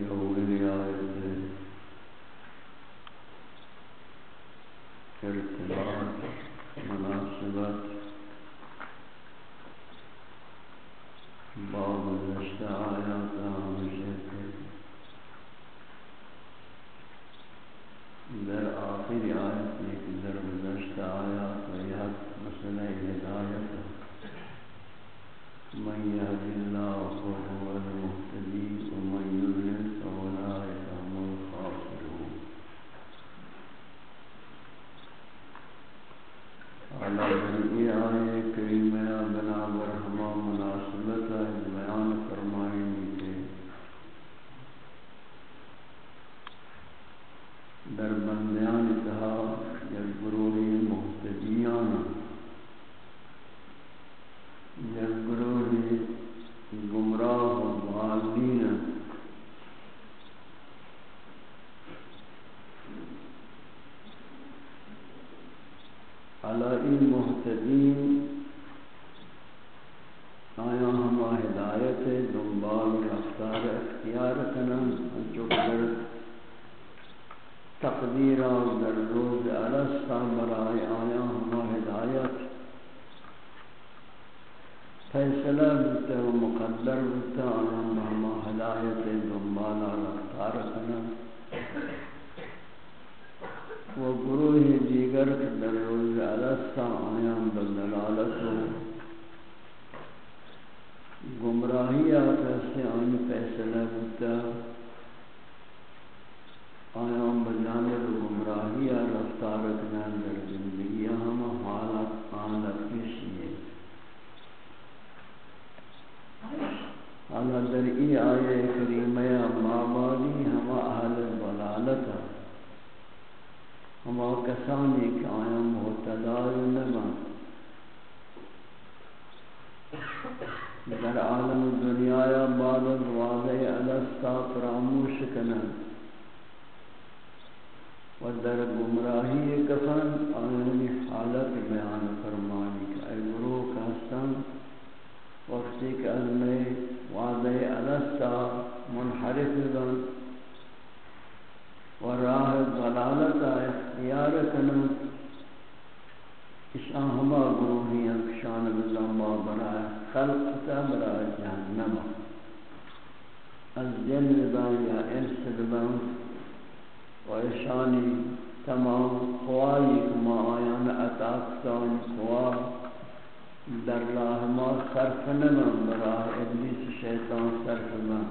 you تو و مقدر رکھتا آنم ہم ہدایت دنبالا رکھتا رکھنا و گروہ دیگر در روز علستا آیام بلدلالت و گمراہی آتا سے آنی فیصلہ رکھتا آیام بجانب گمراہی رفتار رکھنا در زندگی آن اندر ای آئے کریمیا مابادی ہما اہل بلالتا ہما کسانی کہ آئیم محتدار نبا در عالم دنیا یا بعد از واضح الستا فراموش کنن۔ و در گمراہی کفن آئین حالت بیان فرمانی کہ اے گروہ کا سن وقتی کہ از میں وعدہ الستا منحرف دن وراہ ضلالتا اختیارتن اس آہما گروہی اکشان بزنبا برائے خلق تا برائے جہنم. از جن با یا انس دبا و اشانی تمام قوائی کما آیان اتاکتان قوائی در راہ ما صرف نمان راہ ابلیس شیطان صرف من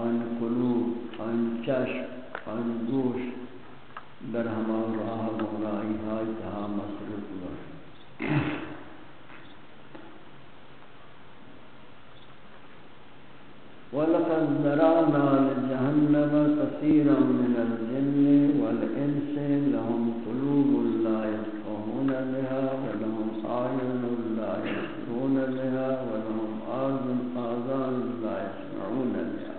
آن قلوب، آن چشم، آن گوش در همان راہ مولایی های تها مصروف باش ولقد ذرعنا لجهنم كثيرا من الجن والإنس لهم قلوب لا يفقهون بها ولا آئین لا يسرون بها ولهم آذن آذان لا يسمعون بها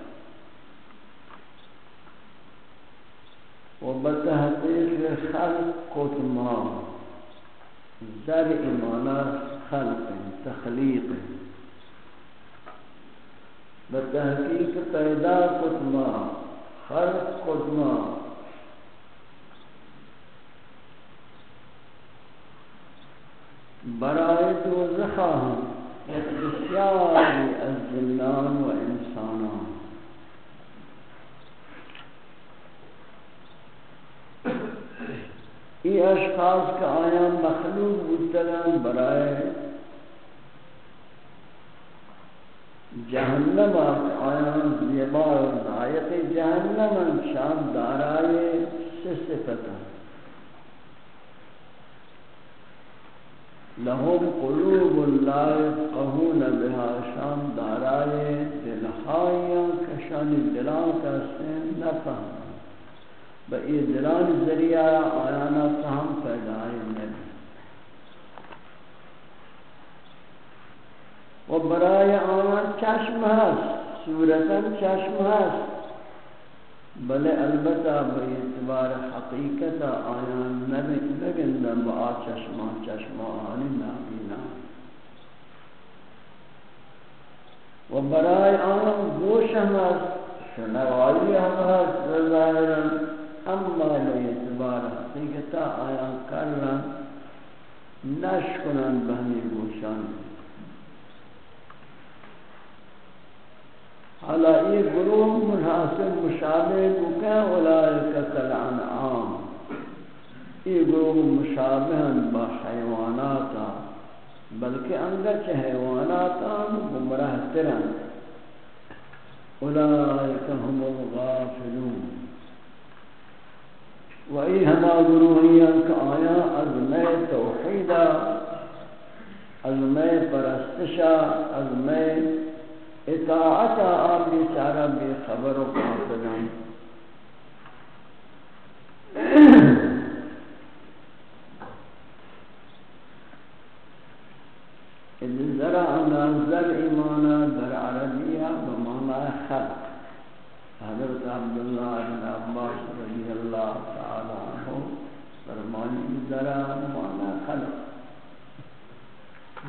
وبتحقیق خلق ما ذر مانا خلق تخلیق بتحقیق پیدا قدما خلق قدما برائے تو زخا ہوں، ایک بسیار از جنان و انسانان۔ یہ اشخاص کا آیا مخلوق بودتگان برائے جہنم آیا زیبا و نائق جہنم شام دارائے سے صفتہ لهم قلوب لا يفقهون بها. شام دارائے دلخائیا کشان دلان کا سین فهم با ای دلان ذریعہ آیانا فهم پیدا ہے نبی. و برای آن چشم هست صورتا چشم هست بلے البتہ بے اعتبار حقیقت آیا نبک بگندن با آ چشمہ چشمہ آنی نابینا و برای آن گوش ہم از شنوائی ہم از ظاہرن اما بے اعتبار حقیقت آیا کرن نشکنن بہمی گوشان. حالا یہ گروہ منحصر مشابہ کو کہ اولئک کالعنعام یہ گروہ مشابہ با حیواناتا بلکہ انگچ حیواناتا گمراہ ترن اولئک هم الغافلون۔ و ای ہما گروہیاں کا آیا از میں توحیدا از میں پرستشا آپ بیچارہ بے خبر و قاتلان ذرا انزل ایمانا در عربیہ بمانا خلق۔ حضرت عبداللہ بن عباس رضی اللہ تعالی عنہ فرمانی ذرا مانا خلق۔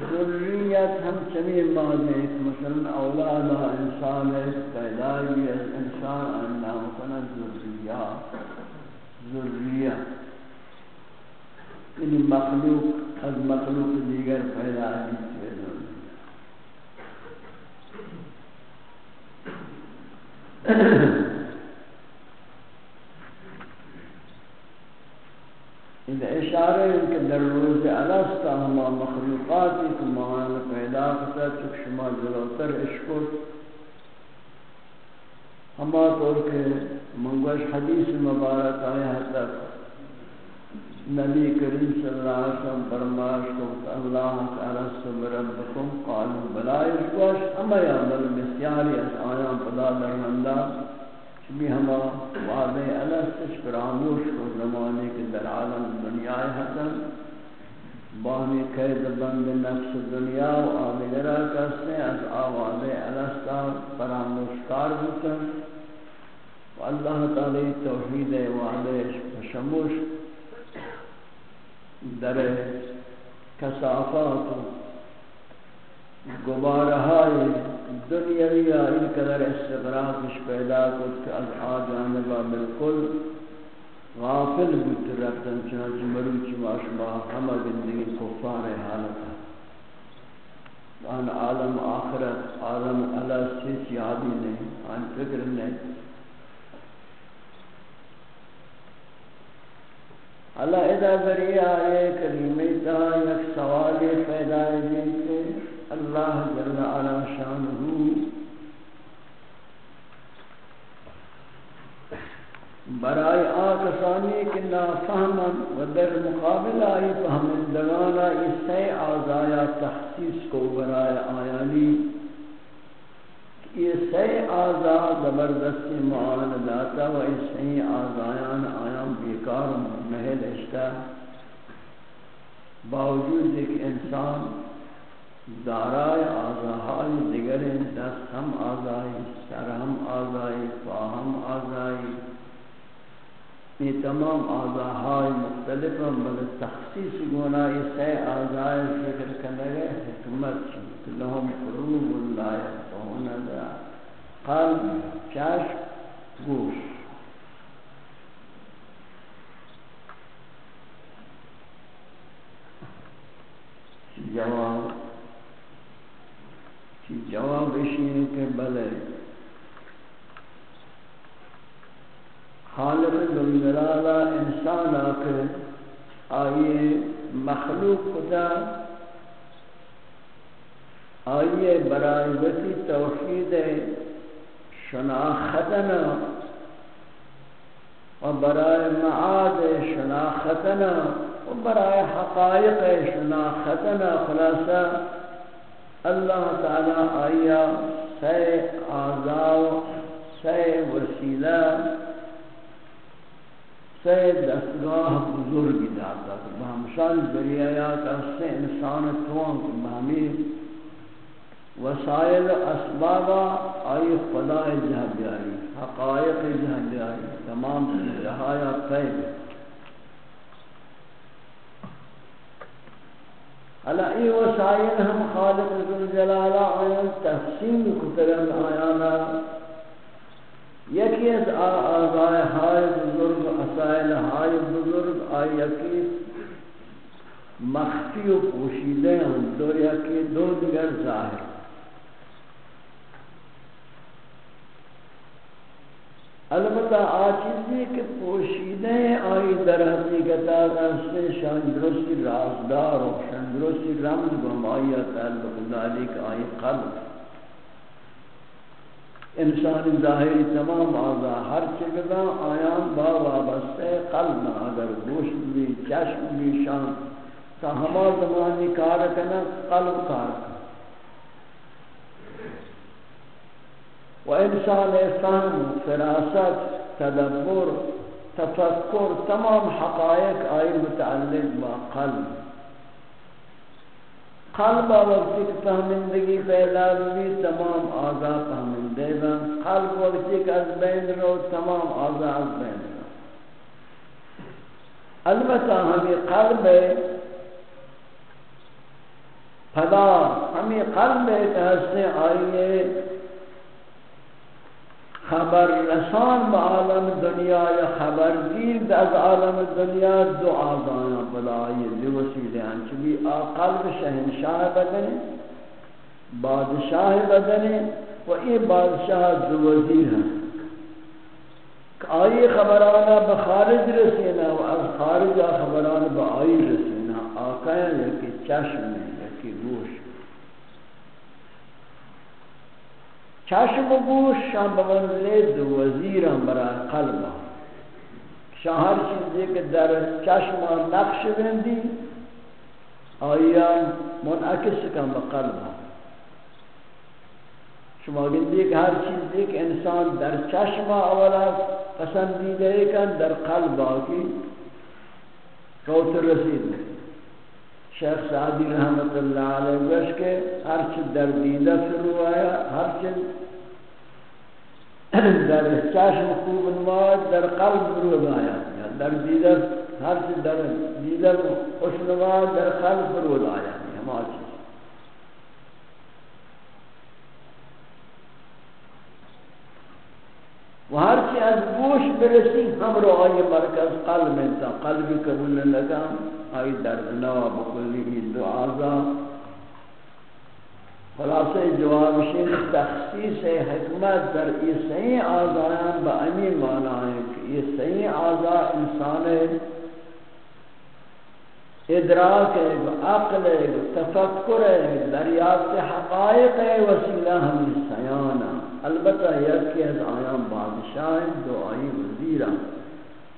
ذریت ہم چمی مانے مثلا اولاد انسان پیدای از انسان انام کنا ذریہ ذریہ یعنی مخلوق از مخلوق دیگر پیدا ہے ان اشارہ ہے کہ در روز الاستا ہما مخلوقاتی کہ مہان پیدا کرتا چک شما جلوتر اشکر ہما طور کے منگوش حدیث مبارک آیا تک۔ نبی کریم صلی اللہ علیہ وسلم فرماش کو اللہ تعالی سب ربکم قالوا بلا اشکوش اما یا بل بسیاری اس آیا پدا درمندہ چمی ہما وعدے علستش فراموش کو زمانے کے در عالم دنیا حسن۔ باہمی قید بند نفس دنیا و آبگرہ کسنے از آواد علستا فراموشکار بکن. و اللہ تعالی توحید وعدے شموش در کسافات گبارہائی دنیاوی آئی قدر استغراقش پیدا کت کہ از آجانبا بالکل غافل بود رفتن چنانچہ مروچی ماشما ہمہ زندگی کفار حالتا آن عالم آخرت عالم اللہ سیچ یادی نہیں آن فکر نہیں اللہ ادا ذریعہ آئے کریمی تا یک سوال پیدا ہے اللہ جل علا شان شانہ برائے آکسانی کہ نافہمن و در مقابل آئی فہمندگانا اس سے آزایا تخصیص کو برائے آیانی۔ یہ سے آزا زبردست معان داتا و اس سے آزایان آیام بیکار محل اشتا باوجود ایک انسان دارای آزاهای دیگر دست هم آزایی سر هم آزایی پا هم آزایی یہ تمام آزاهای مختلف ہیں بل تخصیص گناہی سے آزائی فکر کرنے گئے، حکمت چی لهم قلوب لا یفقهون ذا قلب چشم گوش۔ جواب جواب اشیئے کہ بلے۔ خالق ذلجلالہ انسان آکر آئیے مخلوق خدا، آئیے برائے توحید شناختنا و برائے معاد شناختنا و برائے حقائق شناختنا، خلاصہ اللہ تعالی آیا سے آزاو سے وسیلہ سے دستگاہ بزرگی داتا بہمشان ذریعیات اس سے انسان توان بہمی وسائل اسبابا آئی خدا جہ بیاری حقائق جہ بیاری تمام جہایا قیب حالا ای وسائل ہم خالق ذو ذوالجلالہ آیان تحسین کترن آیانا یکی از آغای های بزرگ و اسائل های بزرگ آئی یکی مختی و پوشیده هم دو یکی دو دیگر ظاہر. البتہ آجیزی چیزی پوشیدے پوشیده آئی در حقیقت آغازتے شان درستی رازدار و شان درستی رمز گمائیت تعلق داری کہ آئی قلب. انسان ظاہری تمام آزا، ہر چگدہ آیان با وابستہ قلب اگر گوشت بھی، چشم بھی شان، تا ہما زمانی کار کنا، قلب کار کنا۔ و انسان فهم فراست، تدبر، تفکر، تمام حقائق آئی متعلق با قلب۔ قلب وقتی کہ فهمندگی پیدا بھی تمام آزا فهمندے با قلب وقتی کہ از بین رو، تمام آزا از بین رو۔ البتہ ہمیں قلب پدا، ہمیں قلب تحسن آئیے خبر رسان با عالم دنیا یا خبر گیر از عالم دنیا دو آزانا پدا آئیے دو وسیلے ہیں چلی قلب شہنشاہ بدنے بادشاہ بدنے و ای بادشاہ دو وزیر ہیں آئی خبرانا بخارج رسینا و از خارج خبرانا با آئی رسینا. آقا ہے یکی چشم ہے کی گوش چشم و گوش شان بمنزلے دو وزیران برای قلب شان ہر چیزی کہ در چشم نقش بندی آیا منعکس کن به بقلب شما گندی کہ ہر چیزی کہ انسان در چشم اولا پسندیدہ کن در قلب آکی روت رسید. نہیں شیخ سعدی رحمت اللہ علیہ وش کے ہر چیز در دیدہ شروع آیا، ہر چیز در چشم خوب نماز، در قلب شروع آیا۔ در دیدہ ہر چیز در دیدہ خوش نماز، در قلب شروع آیا۔ ہمارا چیز و ہر چی از گوش برسی ہم رو آئی مرکز قلب انتا قلبی قبول لگا آئی درد نوا بکلی این دو خلاصہ جواب شیخ تخصیص حکمت در یہ صحیح آزایان با امی مانا ہے کہ یہ صحیح آزا انسان ادراک ہے عقل ہے تفکر ہے دریافت حقائق ہے وسیلہ ہم سیانہ البتہ یکی از آیان بادشاہ دو آئی وزیران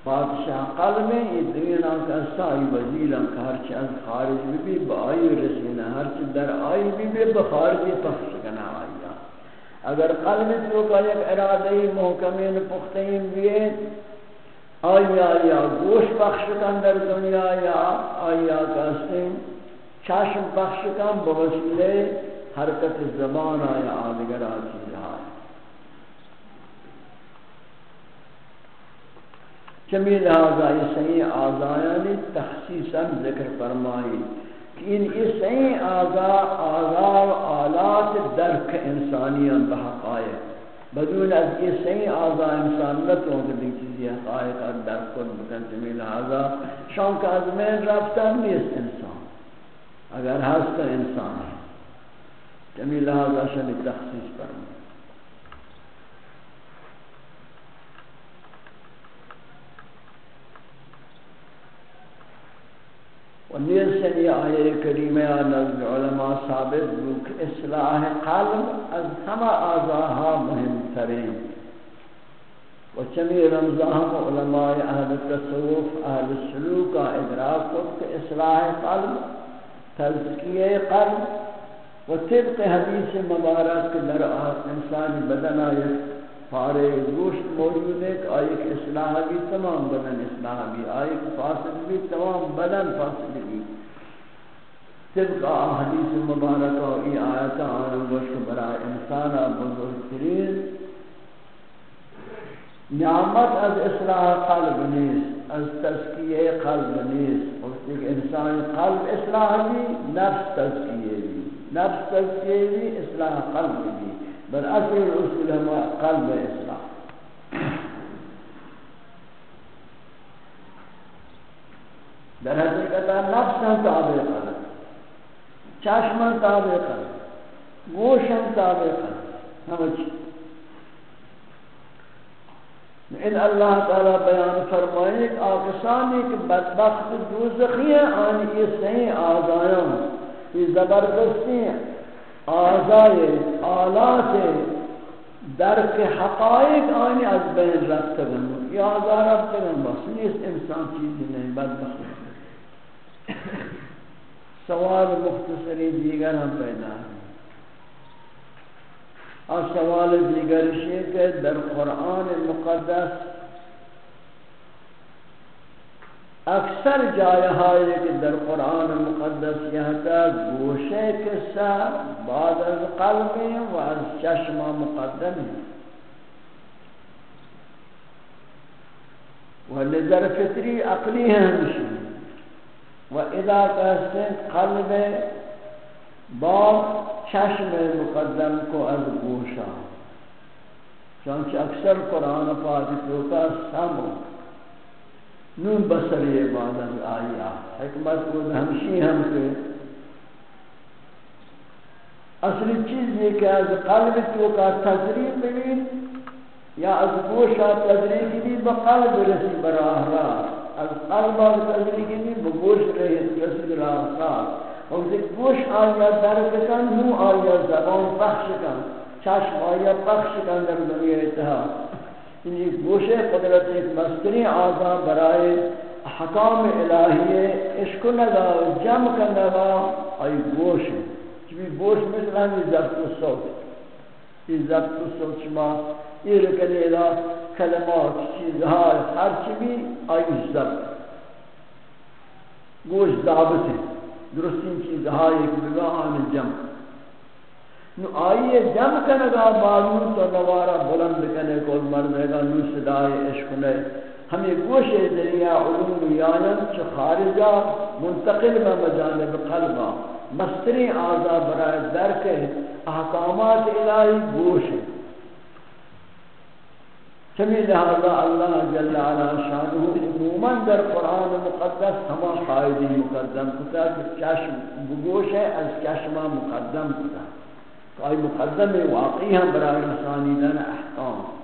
بادشاہ قلب میں یہ دینا کا سائی وزیران کا ہرچی از خارج بھی بھی با آئی رسینا ہرچی در آئی بھی بھی بخارجی پخش کنا آئی اگر قلب تو کا یک ارادہی محکمین پختین بھی آئی آیا گوش بخش کن در دنیا، یا آیا کسیم چشم بخش کن بوسیلے حرکت زبان آیا آدگر آتی رہا ہے چمی لہذا یہ صحیح آزایانی تخصیصا ذکر فرمائی کہ ان یہ صحیح آزا آزا و آلات درک انسانیان بحقائق بدون از یہ صحیح آزا انسان نتوں کہ دیکھ چیزی حقائق اور درک کن بکن چمی لہذا شان کا ازمین رفتہ نیست انسان اگر ہست انسان ہے چمی لہذا شنی تخصیص فرمائی و نیسن یہ آیے کریمہ نزد علماء ثابت بک اصلاح قلب از ہما آزاها مهم ترین۔ و چمی رمضان ہم علماء اہل تصوف، اہل سلوک ادراک کت اصلاح قلب تذکیہ قلب و طبق حدیث مبارک در انسانی بدن آیت پارے گوشت موجود ہے کہ آئی کہ اصلاح بھی تمام بدن اصلاح بھی آئی کہ فاسد بھی تمام بدن فاسد بھی۔ طبق حدیث مبارکہ و ای آیتا آن گوشت برای انسانا بزرگترین نعمت از اصلاح قلب نیست از تذکیه قلب نیست وقتی کہ انسان قلب اصلاح بھی، نفس تذکیه بھی۔ نفس تذکیه بھی، اصلاح قلب بھی۔ بل اصل الاصول هو قلب اسلام در حقیقت نفس ہم تابع کر چشم هم تابع کر گوش ہم تابع کر ہم ان اللہ تعالی بیان فرمائے کہ آکسانی کہ بدبخت دوزخی ہیں آن یہ صحیح آزائیاں یہ زبردستی ہیں، آزائے آلات درک حقائق آنی از بین رفت گن یا آزار رفت گن بس. نیست انسان چیزی نہیں بدبخت. سوال مختصری دیگر ہم پیدا ہیں اور سوال دیگر یہ کہ در قرآن مقدس اکثر جائے کہ در قرآن مقدس یہاں گوشے کے ساتھ بعد از قلب و از چشمہ مقدم ہے۔ و نظر فطری عقلی ہے ہمشی و اذا کہتے ہیں قلب بعد چشم مقدم کو از گوشا چانچہ اکثر قرآن پاک توتا سمو نون بسری عبادت آیا حکمت کو ہمشی ہم کے اصلی چیز یہ کہ از قلب تو کا تذریب ببین یا از گوشا تذریب بھی بقلب رسی براہ راہ از قلب تذریب بھی بگوش رسی براہ راہ اور دیکھ گوش آیا درد کن مو آیا زبان پخش کن، چشم آیا پخش کن در دنیا اتحا یہ گوش قدرت ایک مستری آزا برائے حکام الہی عشق نگا جمع کن نگا آئی گوش چبی گوش مثل ہمی ضبط و صوت یہ ضبط و صوت شما، یہ رکنی الہ کلمات چیزها ہر چی آئی ضبط گوش ضابط ہے۔ درست این چیزهایی که بگاهان جمع۔ نو آئیے جمع کنگا معلوم تو نوارا بلند کنے کول مردے گا، نو صدای عشق نے۔ ہمیں گوش ذریعہ علوم یانن یعنی چھ خارجہ، منتقل میں مجانب قلبہ مستری آزا برای درک احکامات الہی گوش ہے۔ چمی لہذا اللہ جل علا شانہ، عموماً در قرآن مقدس ہما قائدی مقدم کتا کہ چشم بگوش ہے، از چشمہ مقدم کتا۔ کہ مقدم واقعی ہم برای رسانی دن احکام۔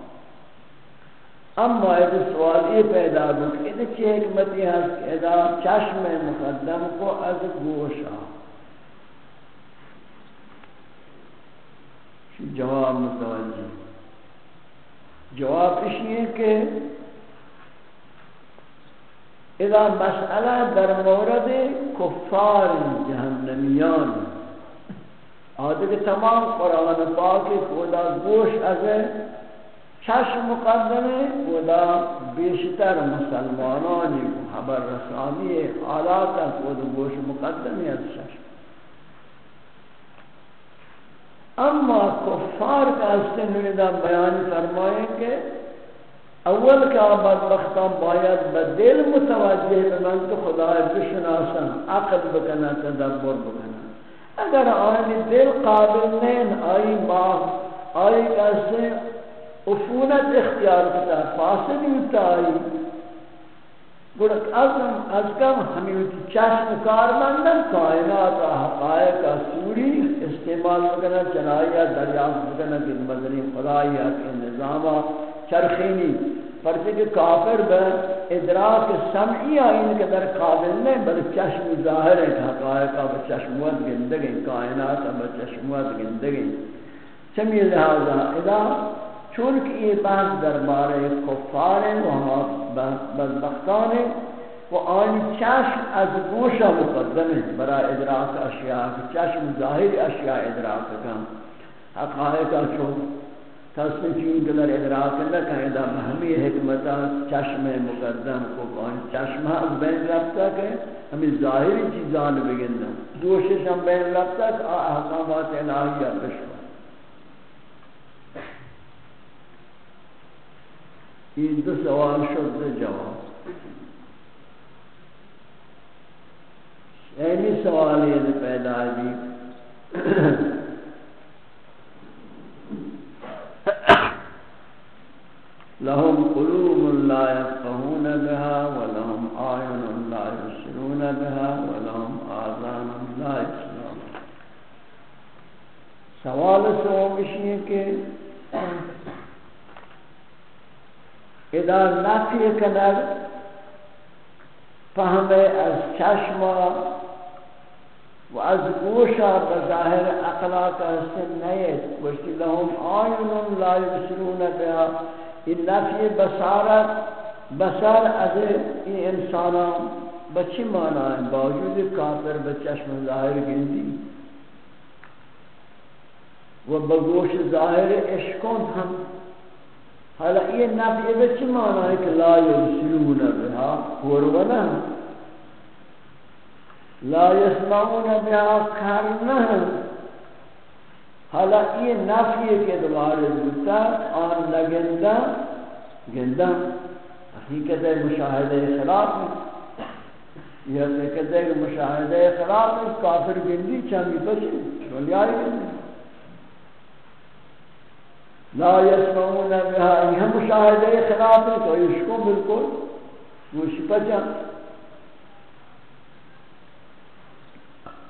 اما ایک سوال یہ پیدا ہو کہ ادھا چی حکمتی ہے کہ ادھا چشم مقدم کو از گوشا جواب متوجہ۔ جواب اس یہ کہ اذا مسئلہ در مورد کفار جہنمیان۔ آدھے کہ تمام قرآن پاک خدا گوش از چشم مقدمے، خدا بیشتر مسلمانانی خبر رسانی حالات خود گوش مقدمے از چشم۔ اما کفار کا حسن نویدہ بیان فرمائیں کہ اول کا بدبختان باید بدل متوجہ بمن تو خدا بشناسن، عقل بکنا تدبر بکنا اگر آئین دل قابل نہیں آئی ما آئی کیسے افونت اختیار کتا فاسد ہوتا آئی۔ گوڑک ازم از کم ہمیں چشم کار مندن کائنات حقائق سوری استعمال بکنا چنائیہ دریافت بکنا کہ مدنی خدایہ کے نظامہ، چرخینی۔ پرچہ کہ کافر بے ادراک سمعی آئین کے در قابل نہیں بل چشم ظاہر ہے حقائقہ بچشموت گندگیں کائنات بچشموت گندگیں چمی لہذا، اذا چونکہ یہ بحث دربار کفار ہیں وہاں بدبختان ہیں، وہ آنی چشم از گوشہ مقدم ہے برای ادراک اشیاء، چشم ظاہر اشیاء ادراک کا۔ حقائق چون تصنیفین دلر ادراک نہ کہیں دا ہمی حکمتا چشم مقدم کو آنی چشم از بین رفتا کہ ہمیں ظاہری چیزان بگندن گوشش ہم بین رفتا کہ احکامات الہیہ بشکر یہ دو سوال شد جواب۔ اینی سوال یہ پیدا بھی۔ لهم قلوب لا يفقهون بها ولهم آعين لا يبصرون بها ولهم آذان لا يسمعون سوال سوم اشیئے کہ اذا نفی کنر فهم از چشم و از گوشا بظاہر اخلاق حسن نیت وشتی لهم آئین لا یبصرون بها. این نفی بصارت، بصار از این انسانان بچی مانا؟ ہے باوجود کافر بچشم ظاہر گندی. و بگوش ظاہر عشقون ہم حالا یہ نفی بچی مانا؟ ہے کہ لا یبصرون بها. قربنا لا يسمعون بها کرنا حالا یہ نفی کے دوارے بودتا آن لگندہ گندہ حقیقت مشاہدہ خلاف میں یہ حقیقت ہے کہ مشاہدہ خلاف میں کافر گندی چاہمی پچھے ولی گندی لا يسمعون بها، یہ مشاہدہ خلاف میں تو اس کو بالکل وہ شپچا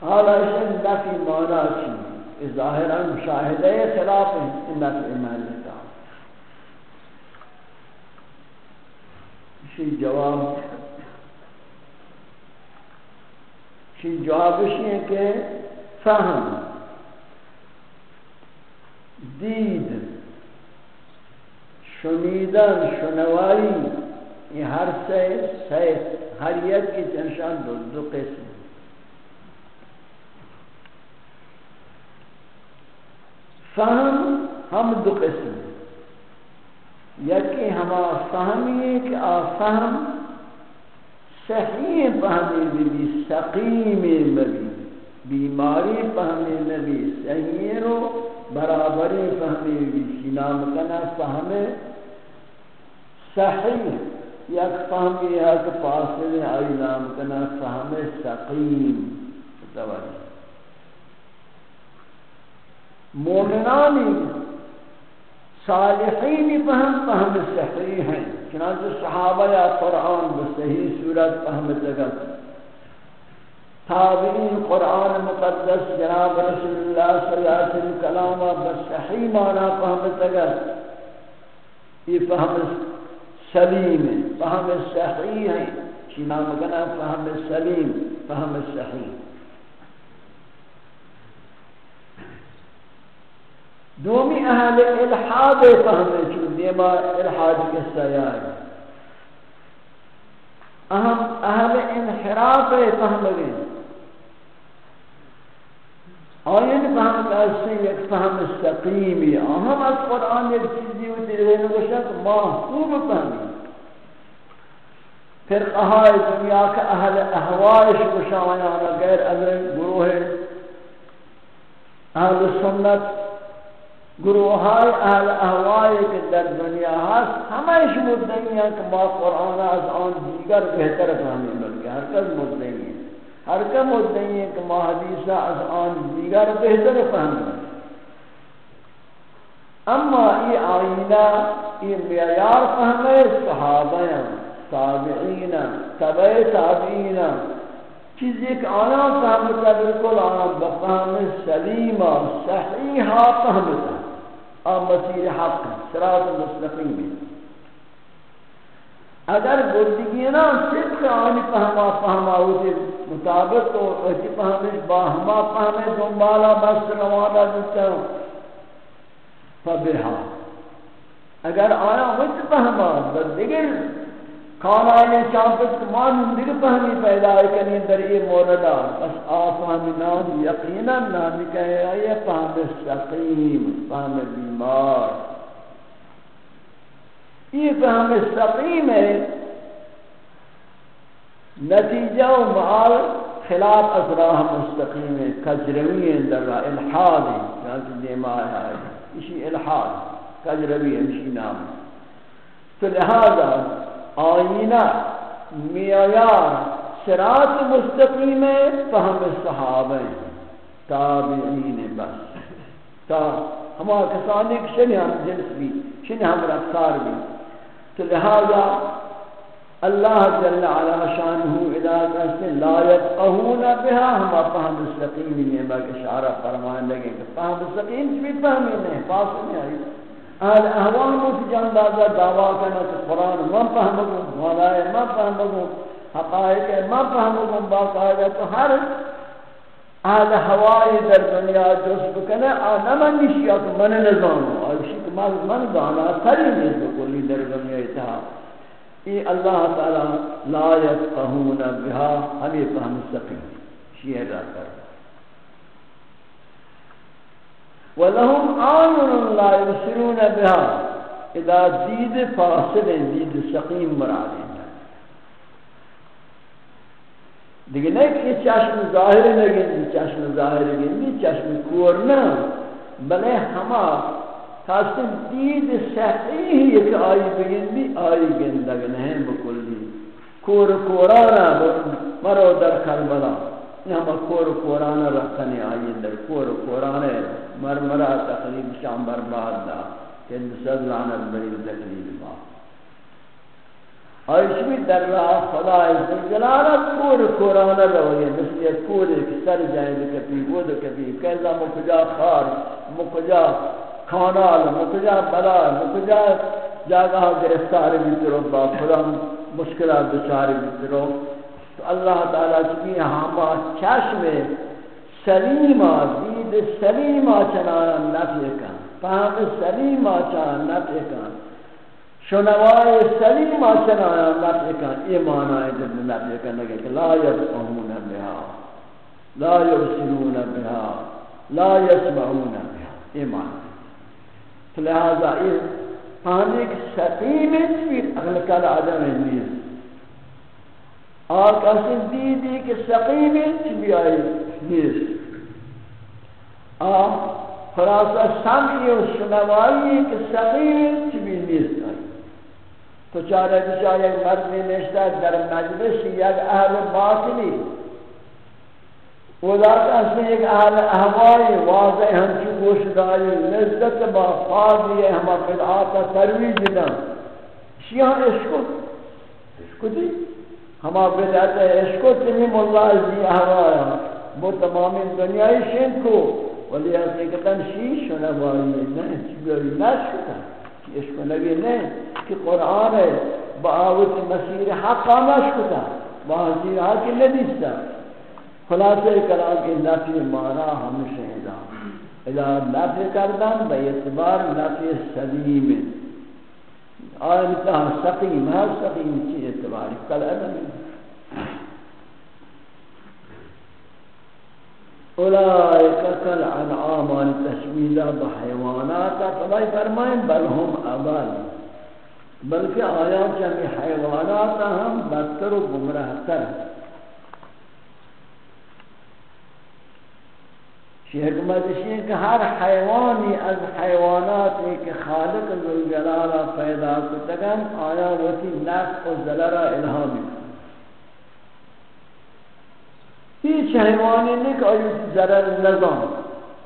حالا اسے نفی مانا چی؟ ظاہرا مشاہدہ خلاف ہے نفی مانتا اسی جواب اسی جواب اسی ہے کہ فهم دید شنیدن شنوائی یہ ہر سے ہر یک کی چنشان دو, دو قسم۔ فهم ہم دو قسم یکی ہما فہمی ہے کہ آ فهم صحیح فہمی بھی سقیم مبی، بیماری فہمی نبی صحیح رو برابری فہمی بھی نام کنا فہم صحیح یک فہمی ہے کہ فاصل آئی نام کنا فہم سقیم۔ توجہ مومنانی صالحین فهم فهم صحیح ہیں۔ چنانچہ صحابہ یا قرآن بصحیح صورت فهم تگت تابعین قرآن مقدس، جناب رسول اللہ صلی اللہ علیہ وسلم کلامہ بصحیح معنی فهم تگت یہ فهم سلیم ہے فهم صحیح ہے چینا مکنا فهم سلیم فهم صحیح۔ دومی اہل الحاد فہمے چون دیما الحاد کے سیار اہم اہل انحراف فہمے آئین فهم کہتے ہیں ایک فهم سقیمی اہم از قرآن ایک چیزی ہوتی رہے نگوشت کہ محکوم فهمی پھر قہائی دنیا کا اہل احوائش گشایانا غیر اگر گروہ اہل سنت گروہای اہل احوائی کے در دنیا ہست ہمیش مدنی ہیں کہ ما قرآن از آن دیگر بہتر فہمی بلکہ ہر کس مدنی ہیں ہر کس مدنی ہیں کہ ما حدیثہ از آن دیگر بہتر فہمی اما ای آئینہ، ای معیار فہمے صحابہ تابعین، تبع تابعین۔ چیز ایک آنا فهمتا بالکل آنا بفهم سلیمہ، صحیحہ فهمتا آن مسیر حق سراط مستقیم اگر گردگی نا صرف آنی پہما پہما ہوتے مطابق تو اچھی پہمش با ہما فهمے دنبالا بس روانا دیتا فبہا اگر آیا وچ پہما بس دیگر کھانا یہ چاہتے کہ مان دل فہمی پیدا کریں در یہ موردہ بس آفہمی نام یقینا نام کہے یہ فہم سقیم فہم بیمار۔ یہ فہم سقیم ہے۔ نتیجہ و معال خلاف از راہ مستقیم ہے۔ کجروی ہے در راہ، الحاد ہے۔ جہاں دیما ہے۔ اسی الحاد، کجروی ہے، اسی نام۔ تو لہذا آئینہ میعیار سرات مستقیم فہم صحابہ تابعین بس تا ہما کسانی کہ شنی ہم جنس بھی شنی ہم رفتار بھی تو لہذا اللہ جل علا شانہ اذا کہتے لا یفقہون بها ہم فهم مستقیم میں با اشارہ فرمائیں لگے کہ فهم مستقیم بھی فهمیں نہیں فاصل نہیں آئی اہل احوال مجھ جان دازا دعویٰ کرنا کہ قرآن من فهمگوں مولا ہے من فهمگوں حقائق ہے من فهمگوں باقاعدہ تو ہر اهل هوای در دنیا جس بکنه آنه من نیشیا که من نظامو آیشی که من من دانا تری نیست بکلی در دنیا اتحا. ای اللہ تعالی لا یفقهون بها، ہمیں فهم سقیم شیئر را کر. ولهم آمن لا يبصرون بها. اذا دید فاصل دید سقیم مراد دیگه نه که چشم ظاهر نگیندی چشم ظاهر گیندی چشم کور نه. بله همه خاصن دید صحیحی که آئی بگیندی آئی گندگ نہیں بکلی. کور کورانا مرو در کربلا. یہ ہم کور کورانا رکھنے آئی در کور کورانا مر مرا تقریب شام برباد دا، کہ صد لعنت بری تقریب بات آیشمی در راه خدا عزت جلالت کور کورانه رویه مثل یک کوری که سر جائے کپی بود کپی کیزا مکجا خار، مکجا کانال مکجا بلا مکجا جاگہ گرفتار بھی بیترو با خدا مشکلات بچار بیترو تو اللہ تعالی چکی ہما چشم سلیمہ دید سلیمہ چنانا نفی کن. فهم سلیمہ چنانا نفی کن. شنوائے سلیم آسن آیا نفع کن. ایمان آئے جب نفع کن. لگے کہ لا یفقہون بها. لا یبصرون بها. لا یسمعون بها. ایمان تو لہذا یہ پانی کی سقیم بھی اگل کل آدم نیز آر کسی دیدی کہ سقیم بھی آئی نیز آر خلاصہ سمعی و شنوائی کہ سقیم بھی نیز آئی. تو چارے بچارے ایک مرد میں نشتا در مجلس یک اہل باطنی. وہ ذات اصلی ایک اہل احوائی واضح ہم کی گوش داری نزدت با فاضی ہما فدعاتا ترویج دا شیعہ عشقو عشقو ہما بدعت عشقو تمیم اللہ عزی احوائی وہ تمام دنیای شن کو۔ ولی حقیقتا شیش و نوائی نہیں چیزی نشکتا عشق نبی نہیں، کہ قرآن ہے۔ باوت مسیر حق آمش کتا بازیر حق ندیستا خلاصہ کلام کے نفی مانا ہم شہدہ اذا نفی کردن با اعتبار نفی سلیم آئین تہا سقیم ہے سقیم چی اعتباری، کل ادمی اولئک کل انعام تشمیلہ بحیوانات فلائی فرمائیں بل ہم ابال بلکہ آیا چمی حیوانات ہم بدتر و گمراہ تر. حکمت ہے کہ ہر حیوانی از حیوانات ایک خالق ذوالجلالہ پیدا کتگن آیا وتی نفع و ضرر الہامی هیچ حیوانی نہیں کہ آیا ضرر نظام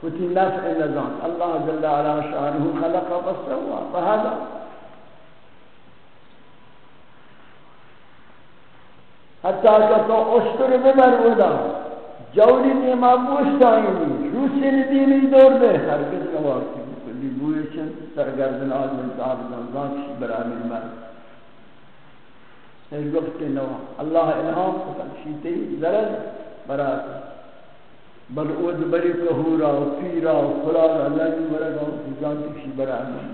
وتی نفع نظام اللہ جل علا شانہ خلق فسوا فهذا حتی کہ تو اشتر ببر ودا جولی نیما گوشت آئینی روسی ندینی دور دے ہرگز نواقتی کلی بوئی چند سرگردن آدم صاحب زنزان کشی برامل مرد. ایک وقت نوا، اللہ الہام کتن شیطی زرد برات. بل اود بری کهورا و پیرا و خلال اللہ کی برگا و زنزان کشی برامل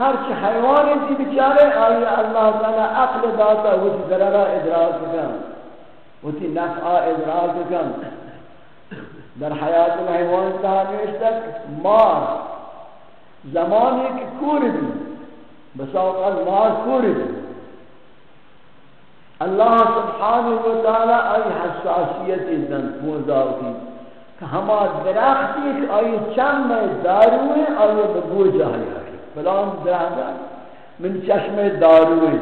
ہر چی حیوانی تھی بچارے آئی اللہ تعالی عقل داتا وہ ضررہ ادراک کن. وتی نفع ادراک کن در حیات الحیوان تحمیش تک مار. زمانی که کور بھی بس اوقات مار کور بھی اللہ سبحانہ وتعالی ای حساسیت دن پوزاو کی کہ ہما درختی کہ آئی چند میں داروئے آئی بگو جاہی آئی. فلان درخت من چشم داروئے.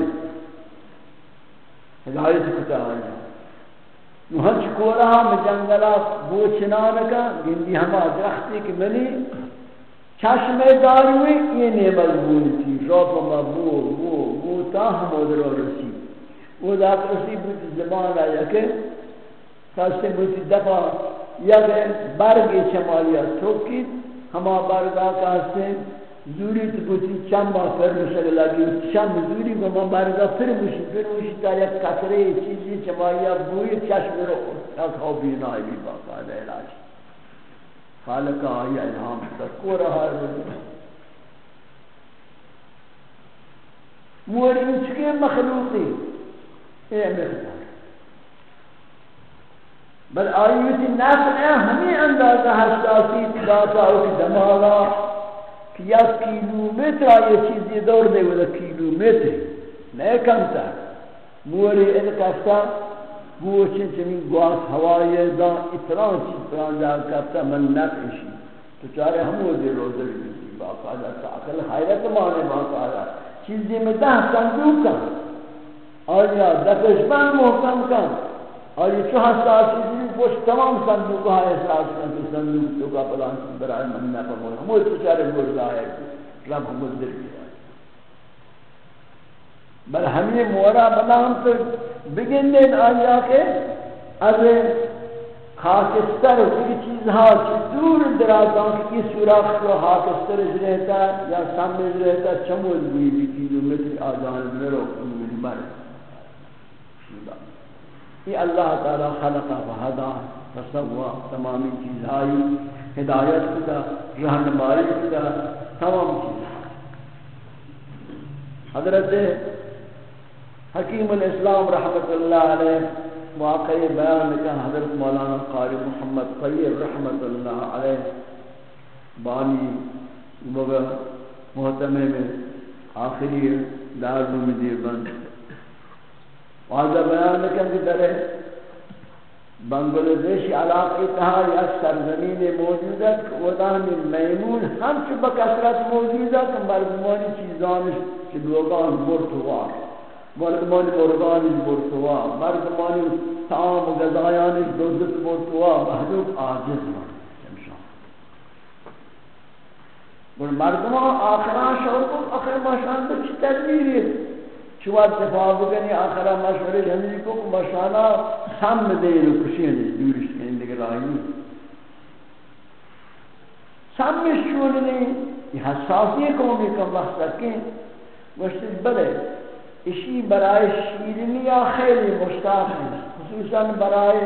ہدایت کتا آئی. ہنچ کو رہا میں جنگلہ بو چنانکا گندی ہما درختی کی منی چشم داروی، یہ نعمت بولتی روپ مبول بو بو بو، تا حمود رو رسی۔ وہ دا رسی بوتی زبان آیا کہ کاستے بوتی دفع یا کہ برگ چمالیا توکی ہما برگا کاستے زوری تو بوتی چمبا پر مشک لگی چم زوری کو ما برگا پھر مشی پھر مشی تا یک کترے چیزی چمالیا بوئی چشم رو ایک ہو بینائی بھی باقا دے علاج. خالق آئی الہام کو رہا ہے موری چکے مخلوقی. اے مقدار بل آئیوتی نفع ہے ہمیں اندازہ حساسی تداتا ہو کہ دماغا کہ یا کیلو متر آئی چیزی دور دے وہ کیلو متر نہیں کمتا موری انکستا گوه چین چمین گواس هوای دا اتران چیز پران جا کرتا من نفعشی تو چارے چاره همو دی روزه بیدی باقاعدہ عقل حیرت مانے باقاعدہ چیزی میں ده صندوق کن آیا دفش بند محکم کن آیا چو حساسی دی پوش تمام صندوق ها احساس کن تو صندوق تو کا پلان چیز برای من نفع مول همو تو چاره مورد آئے رب همو در بیدی بل ہمیں مورا بنا ہم تو بگن دین آیا کہ از خاکستر کی چیز ہا چی دور درازاں کی سوراخ کو خاکستر رہتا یا سامنے رہتا چمول بھی بھی کلومیٹر آجان میں مرو کلومیٹر مر یہ اللہ تعالی خلق فہدا فسوا تمامی چیز آئی ہدایت کتا رہنمائی کتا تمام چیز حضرت حکیم الاسلام رحمت اللہ علیہ واقعی بیان کا حضرت مولانا قاری محمد طیب رحمت اللہ علیہ بانی مگر محتمے میں آخری دار میں دیر بند واضح بیان کا کہ در بنگلہ دیش علاقی تہا یا سرزمین موجود ہے، کہ ودان میمون ہم چو بکثرت موجود ہے، کہ مردمانی چیزانش کہ لوگان مرتوار مردمان مرغان برتوا مردمان طعام و غذایان دوزت برتوا محدود عاجز بر مردمان آخران شروع کو آخر ماشان تو چی تدبیری چوات دفاع بکنی آخران مشوره جمعی یعنی کو ماشانا سم دیر و کشین دورش کنی دیگر راہی سمش چونی یہ حساسی قومی کا مقصد کہ مشتد بلے اسی برای شیرینی یا خیلی مشتاق ہیں خصوصا برای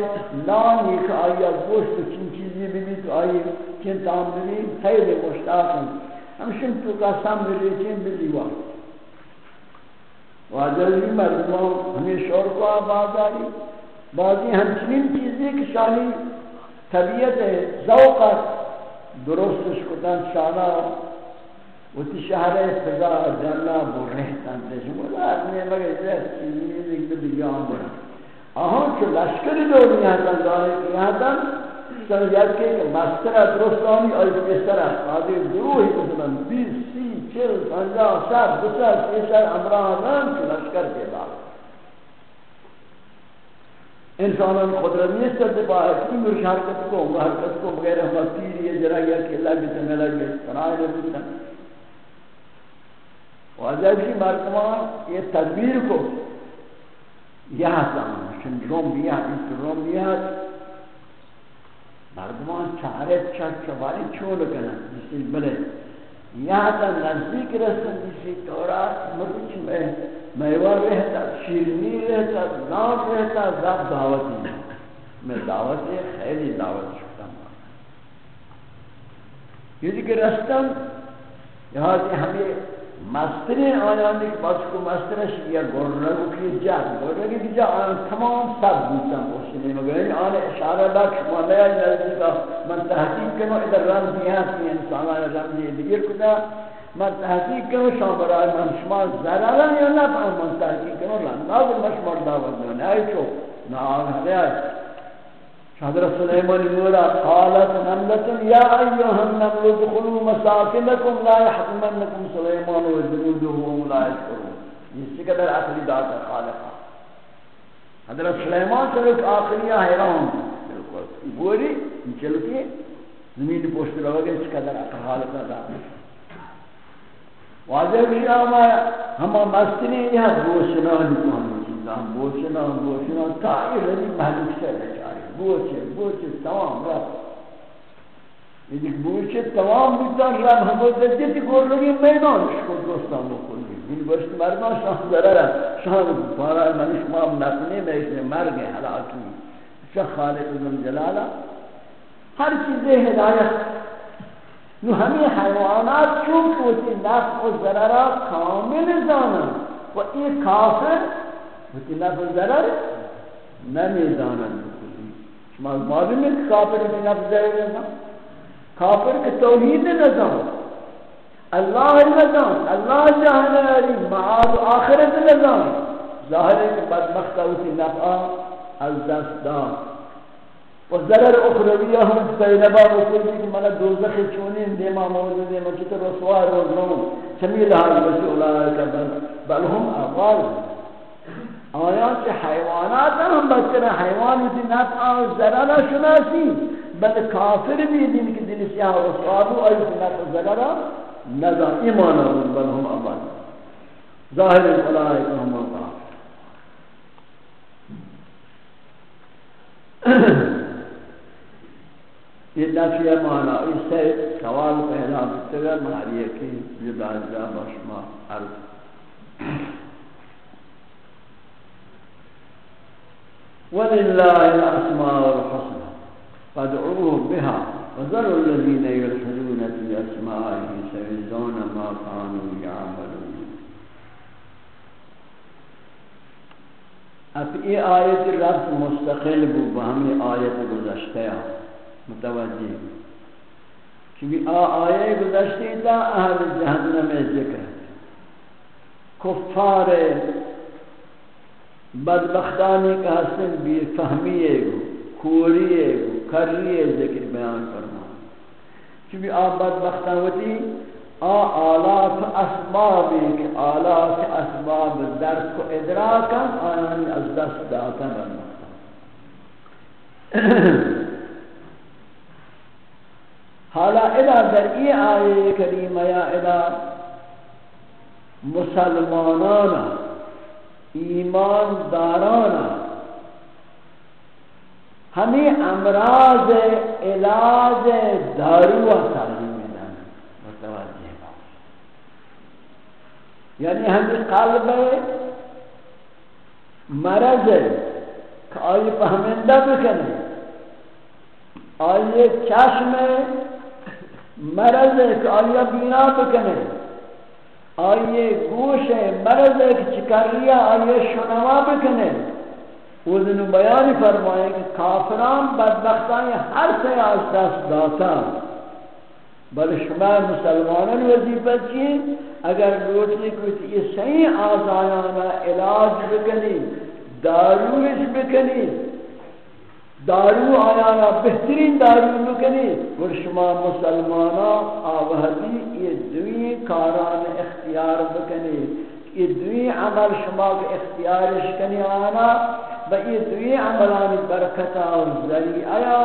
نان ایک آیا گوشت چین چیزی بھی تو آئی چین تام بھی خیلی مشتاق ہیں ہمشن تو کا سام بھی چین بھی وقت واجبی مردموں ہمیں شور کو آباداری بعضی ہمچنین چیزیں کہ شاہی طبیعت ذوقت درستش کتن شانہ وہ تی شہر فضا جنہ بو رہتن تیش مولا آدمی مگر جیس چیزی دیکھ بھی دیان بڑا آہاں، چو لشکری دور یہاں تن دانے کی تن سر یاد کے کہ مستر درستانی آئی پیسر آدھی گروہی مثلا بیس، سی، چل، پنجا سر دسر سیسر امرانان چو لشکر کے بعد۔ انسانان قدرت نہیں سر دفاع ہے کہ مرش حرکت کو حرکت کو، بغیر ہم تیری ہے جرا یا کہ اللہ بھی تنگا لگے سرائے نبی تنگا واجب کی مردمان یہ تدبیر کو، یہاں سامان شن، روم بیاد اس روم بیاد مردمان چارے چک چواری چھوڑ کرنا جسی بلے۔ یہاں تا نزدیک رسن جسی تورات مرچ میں میوہ رہتا، شیرنی رہتا نام رہتا، زب دعوتی میں دعوت خیلی دعوت شکتا ہوں یہ دیکھ رستم، یہاں سے ہمیں مستری آیان دیکھ بس کو مسترش یا گرنگو کی جا گرنگو کی جا تمام سب بودتا پوشنی مگر این آن اشاره دا شما نیا نزدیکا من تحقیق کنو ادر رمزی هستی انسان آن رمزی دیگر کدا من تحقیق کنو شما برای من شما ضررن یا نفع من تحقیق کنو لن لناز مشمار داود دونه ای چو نا آن هلی حضرت سلیمان نورا قالت نملت یا ایها النمل، ادخلوا مساکنکم، لا يحطمنكم سلیمان و جنوده وهم لا يشعرون یہ سکدر عقلی داتا خالقا. حضرت سلیمان سے ایک آخری حیران بولی چلو کی زمین پوشت رو گئے، اس قدر اقحال کا دا واضح بھی آما ہما مستنی یہ بوشنا کو ہم چیزا بوشنا بوشنا تا یہ رضی محلوک سے بچاری بوچه، بوچه تمام رفت یعنی بوچه تمام بیتن رم هموزدیت گرلوگی میدانش کن دوستان بکنی این باشت مردان شان ضررم شان پارا من شما نکنی میشنی مرگ حلاکی چه خالق ازم جلالا هر چیزی هدایت نو همه حیوانات چون کوتی نفع و ضرر کامل دانند و این کافر کوتی نفع و ضرر نمی‌دانند شما معلوم ہے کہ کافر کی نفع ضرر نظام کافر کے توحید نظام اللہ نظام اللہ جہاں معاد و آخرت نظام ظاہر ہے کہ بدبختہ اسی نفع از دست دار۔ و ضرر اخروی هم سینبا و کلی که من دوزخ چونین دیما موجود ہے من چطور رسوا روزنوں چمیل حال بسی اولئک بل بل هم اغال آیات سے حیوانات ہم بچر حیوان کی نفع و ضرر شناسی بل کافر بھی دین کی دل سیاہ و صواب و ایس نفع و ضرر نظر ایمان بل هم اغال ظاہر اولئک هم اغال یہ نفی مانا، اس سے سوال پہلا بکتگا ماری ہے کہ جدا جدا بشما عرض۔ ولله الأسماء الحسنى فادعوه بها وذروا الذين يلحدون في أسمائه سيجزون ما كانوا يعملون اب یہ آیت رب مستقل بو بہمی آیت گزشتہ متوجہ کیونکہ آ آئے گزشتی تا اہل جہنم ذکر کفار بدبختانی کا حسن بی فہمیے گو کوریے گو کریے ذکر بیان فرما کیونکہ آ بدبختان ہوتی آ آلات اسبابی کہ آلات اسباب درک و ادراکا آیانی از دست داتا بدبختان حالا ادا در ای آیه کریمه یا ادا مسلمانانا ایمان دارانا ہمیں امراض علاج دارو تعلیم میدن متوجہ یعنی ہمیں قلب مرض کہ آئی فهمندہ بکنے آئی چشم مرض کہ آیا بینا بکنے آئیے گوش ہے مرض ہے کہ چکریا آئیے شنوا بکنے۔ وہ دنو بیانی فرمائے کہ کافران بدبختان ہر سے آج دست داتا۔ بل شما مسلمانان وظیفہ چیئے، اگر لوٹنے کو یہ صحیح آزایانا علاج بکنی داروش بکنی دارو آیا بہترین دارو بکنی ور شما مسلمانا آوہدی، یہ دوی کاران اختیار بکنی یہ دوی عمل شما کے اختیارش کنی آنا با یہ دوی عملان برکتا اور ذریع آیا،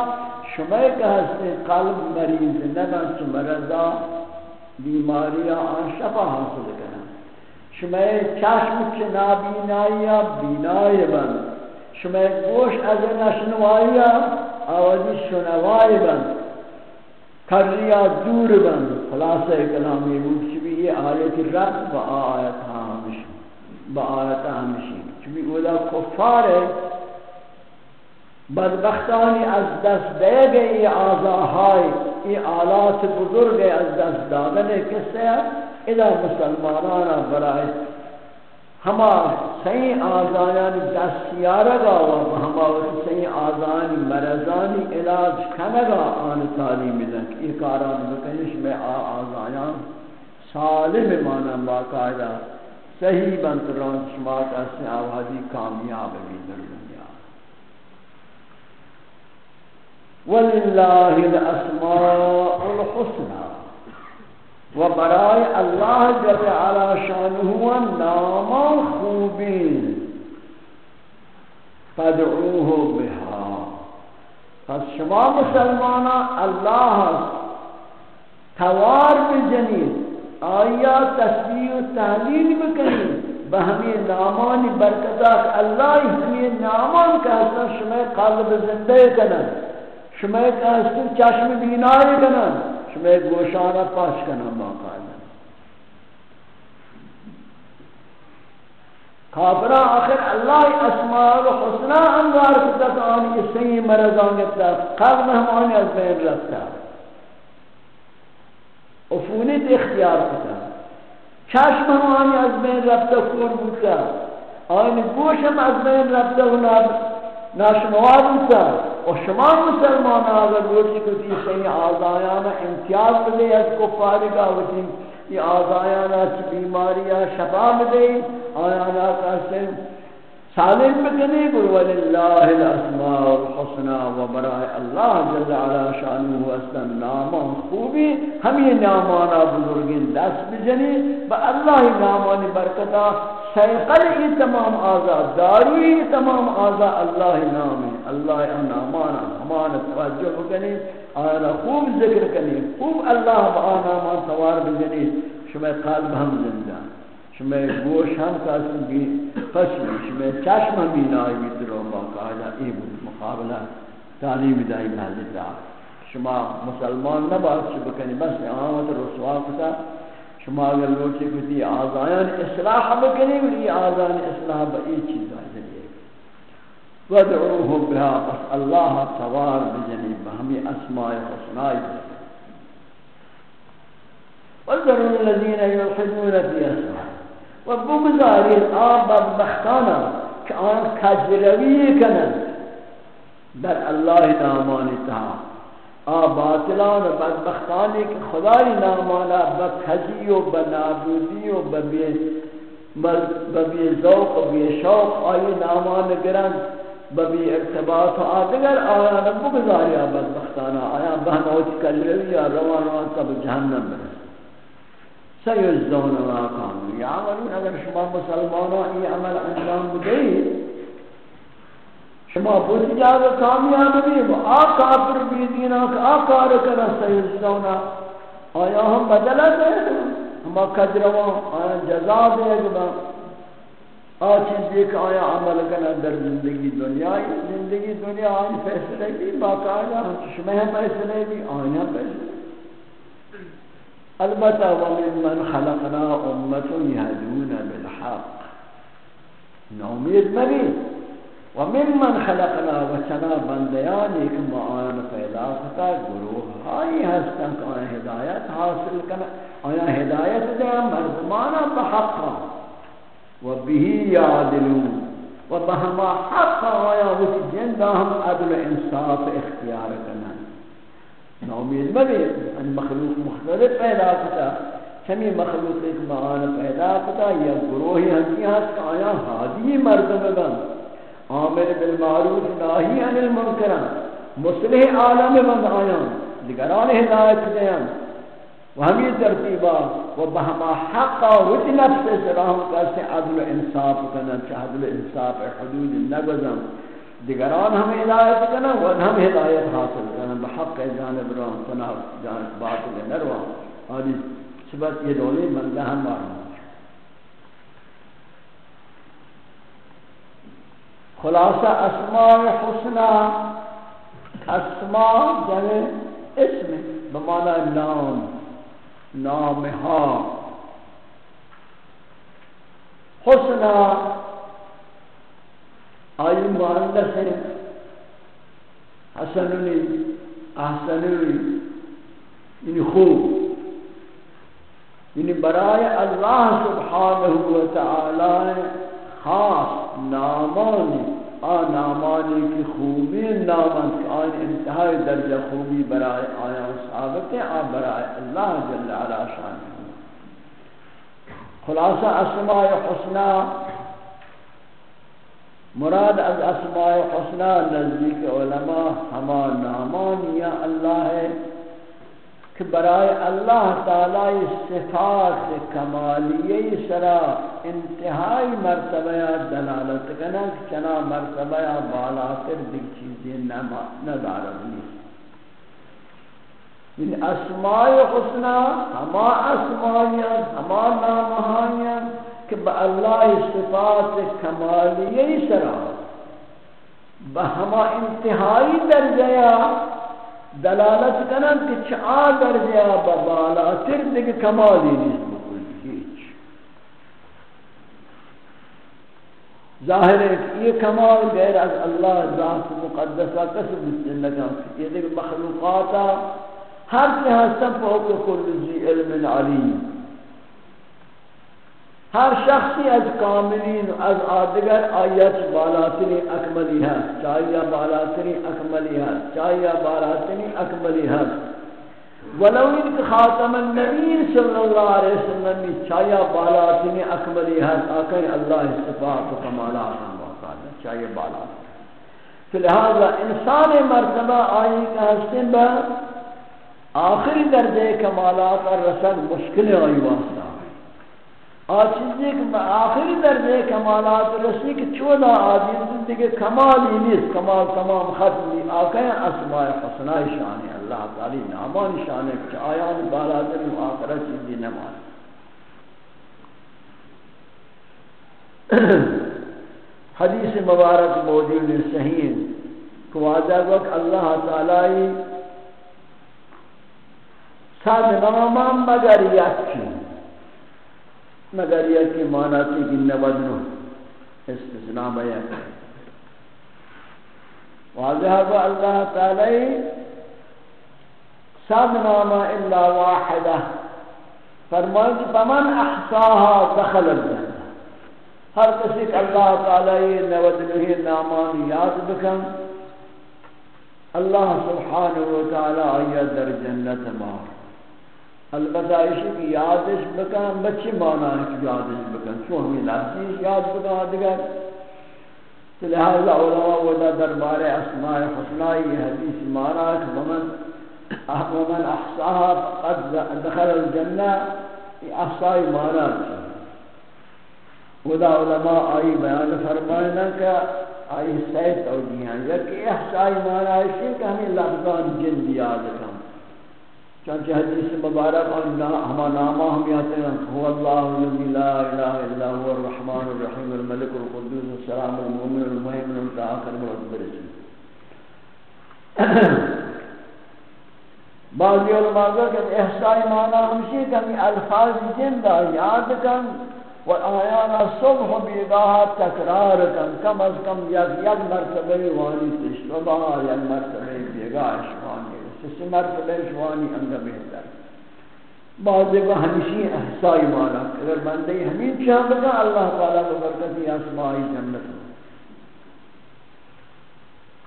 شما کہ ہستے قلب مریض نبن چو مرضا بیماری آن شفا حاصل کرنا شما چشم چنابینائی بینائی بند شما گوش از نشنوائی آوازی شنوائی بند. کریا دور بند. خلاصہ کلامی بود چبی یہ آیت رب با آیت ہمشی با آیت ہمشی چبی اولا کفار بدبختانی از دست دے گئی آزاہائی یہ آلات بزرگ از دست دادن کس ہے اذا مسلمانانا برای ہما صحیح آزایان دستیارگا و ہما صحیح آزانی مرضانی علاج کنگا آن تعلیم دن یہ کاران بکنش میں آ آزایان سالم مانا باقاعدہ صحیح بنت رون شماعت اسے آوازی کامیاب بھی در دنیا۔ وَلِلَّهِ الْأَسْمَاءُ الْحُسْنَى و برای اللہ جل علا شانہ نام خوبین فدعوه بها پس شما مسلمانا اللہ توار بجنید، آیا تسبیح و تحلیل بکنید؟ بہمی نامان برکتا اللہ ہمی نامان کہتا شما قلب زندہ کنن شما کہتا چشم بینائی کنن شما گوشانا پاس کنن باقاعدہ کافران آخر اللہ اسماء و حسنہ انوار کتا تو آنی سنگی مرضان گتا قلب ہم آنی از بین رکھتا افونیت اختیار کتا۔ چشم هم آنی از بین رفته کور بودتا آنی گوش هم از بین رفته و ناشنوار بودتا و شما مسلمان اگر روچی کتی صحیح آزایان امتیاز بده از کفاری کا وچی یہ آزایان چی بیماری شفا بده آیانا کسی سالم بکنی قل وللہ الاسماء الحسنى و برائے اللہ جل علا شانہ اسلام نامان خوبی، ہمیں نامانا بزرگین دست بجنی با اللہ نامان برکتا سیقل ای تمام آزاد داروی تمام آزاد، اللہ نامی اللہ نامانا ہمانا توجہ بکنی آیانا خوب ذکر کنی، خوب اللہ با نامان سوار بجنی شما قلب ہم زندہ شما گوش هم کسی بی قسم شما چشم هم بینایی بیت رو با قاعده این بود مقابله تعلیم دایی محلی دار۔ شما مسلمان نباید چه بکنی، بس اعامت رسوا کتا شما اگر لوچے کتی آزایان اصلاح بکنی ولی آزایان اصلاح با ای چیز آئی ودعوه بها پس اللہ سوار بجنی بہمی اسماء حسنائی وذروا الذين يلحدون في اسماء و بگذارید آن بدبختانا که آن کجروی کنند در الله نامانی تها آ باطلان و بدبختانی که خدای نامانا بکجی و بنابودی و ببی ذوق و بی شوق آئی نامان گرند ببی ارتباط و آدگر آیا نبگذاری آ بدبختانا آیا بہنوچ کجروی یا روان روان سب جہنم برس سیجزون ما کانو یعملون اگر شما مسلمانان ای عمل انجام بدهید شما پوچھ جاگا کامیاب بھی وہ آ کافر بھی دینا کہ آ کار کرا سیجزون آیا ہم بدلہ دے ہم کجروان آیا جزا دے گا آ چیز دیکھ، آیا عمل کرنا در زندگی دنیا زندگی دنیا آئی فیصلے بھی، باقاعدہ شما فیصلے بھی آیا فیصلے البتہ ومن خلقنا امت یهدون بالحق۔ نومید مبی ومن خلقنا و وچنا بندیانی که معان پیدا کتا گروه هایی هستن که آیا هدایت حاصل کنا آیا هدایت دیا مردمانا بحقا ہاں۔ و بهی یادلون و بهما حقا ہاں، آیا وچ جندہ ہم عدل انصاف اختیار کنا نومید مبی ان مخلوق مختلف پیدا کتا چمی مخلوق ایک معان پیدا کتا یا گروہی ہنسی ہست آیا حادی مردم بن عامل بالمعروف ناہی عن المنکران مصلح عالم بن آیا دیگران ہدایت دیان و ہمی ترتیبا و بہما حقا وچ نفس سراہم کسی عدل انصاف کنا چا عدل انصاف حدود نگوزم دیگران ہم ہدایت کرنا و ہم ہدایت حاصل کرنا بحق جانب روان تناب جانب باطل نروان۔ اور صبت یہ دولی مندہ ہم مارنا خلاصہ اسماء حسنہ، اسماء جمع اسم، بمعنی نام نامها حسنہ آئی مؤنث ہیں۔ حسننی احسننی یعنی خوب۔ یعنی برای اللہ سبحانہ و تعالی خاص نامانی آ نامانی کی خوبی، نامان آن انتہائی درجہ خوبی برای آیا ثابت ہے آ برای اللہ جل علا شان خلاصہ اسماء حسنہ مراد از اسماء حسنہ نزدیک علماء، ہما نامان یا اللہ ہے۔ کہ برائے اللہ تعالی صفات کمالیہ سرا انتہائی مرتبہ دلالت کنا چنا مرتبہ بالاتر دیکھ چیزیں نہ دارد نیست یعنی اسماء حسنہ ہما اسمائیاں ہما نامہائیاں کہ با اللہ صفات کمالیہ سرا بہما انتہائی درجہ دلالت کنن کہ چا درجہ ببالا بالاتر دیگه کمالی نیست بکل هیچ. ظاہر ہے کہ یہ کمال غیر از اللہ ذات مقدسہ کسب جنگا یہ دیکھ مخلوقاتا ہر کے ہستن فوق کل جی علم علیم. ہر شخصی از کاملین، از آدگر آیت بالاتری اکملی ہے چاہیہ بالاتری اکملی ہے چاہیہ بالاتری اکملی ہے ولو ان خاتم النبی صلی اللہ علیہ وسلم چاہیہ بالاتری اکملی ہے آکھیں اللہ صفات و کمالات ہم موقع ہے چاہیہ بالاتری فلہذا انسان مرتبہ آئی کا حسن با آخری درجے کمالات اور رسل مشکل آئی واسطہ۔ اور چیزی آخری درجے کمالات رسی کہ چودا آدم زندگی کمالی نیست. کمال تمام ختمی آقای اسماء حسنہ شان اللہ تعالی نامان شان ہے آیان بالاتر و آخرہ چیزی نمان حدیث مبارک موجود صحیح کہ واضح وقت اللہ تعالی صد نامان مگر یکی. مگر یہ کہ مانا تھی کہ نبدنو استثناء بیان واضح کو اللہ تعالی سب ناما الا واحدہ۔ فرمائے کہ فمن احصاها دخل الجنہ۔ ہر کسی کہ اللہ تعالی نبدنو نامان یاد بکن اللہ سبحانہ وتعالی آیا در جنت مار۔ البتہ اسی کی یادش بکن بچی مانا ہے کہ یادش بکن؟ چون ہمیں لفظی یاد بکن آدھگر تو لہذا علماء ودا دربار اسماء حسنائی حدیث مانا ہے کہ ومن ومن احصاها قد دخل الجنہ یہ احصائی مانا ہے۔ ودا علماء آئی بیان فرمائنا کہ آئی سیت اور دیان یا کہ احصائی مانا ہے کہ ہمیں لفظان جن یاد کن۔ چنانچہ حدیث مبارک اور ہما نامہ ہم یاتے ہیں، هو اللہ الذي لا الہ الا هو الرحمن الرحیم، الملک القدوس، السلام المؤمن المهیمن المهيمن المتعاقب المعتبر بعضی علماء کہ احسائی معنی ہمشی کہ ہمیں الفاظ زندہ یاد کن و آیانا صبح بیداہ تکرار کن، کم از کم یک مرتبہ وانی تشتبہ یک مرتبہ بیگاہ شوانی کسی مرتبہ شوانی انگا بہتر۔ بعض کو ہمیشی احسائی مانا، اگر بندے ہمیں چاہ بگا اللہ تعالیٰ کو برکتی اسمائی جنت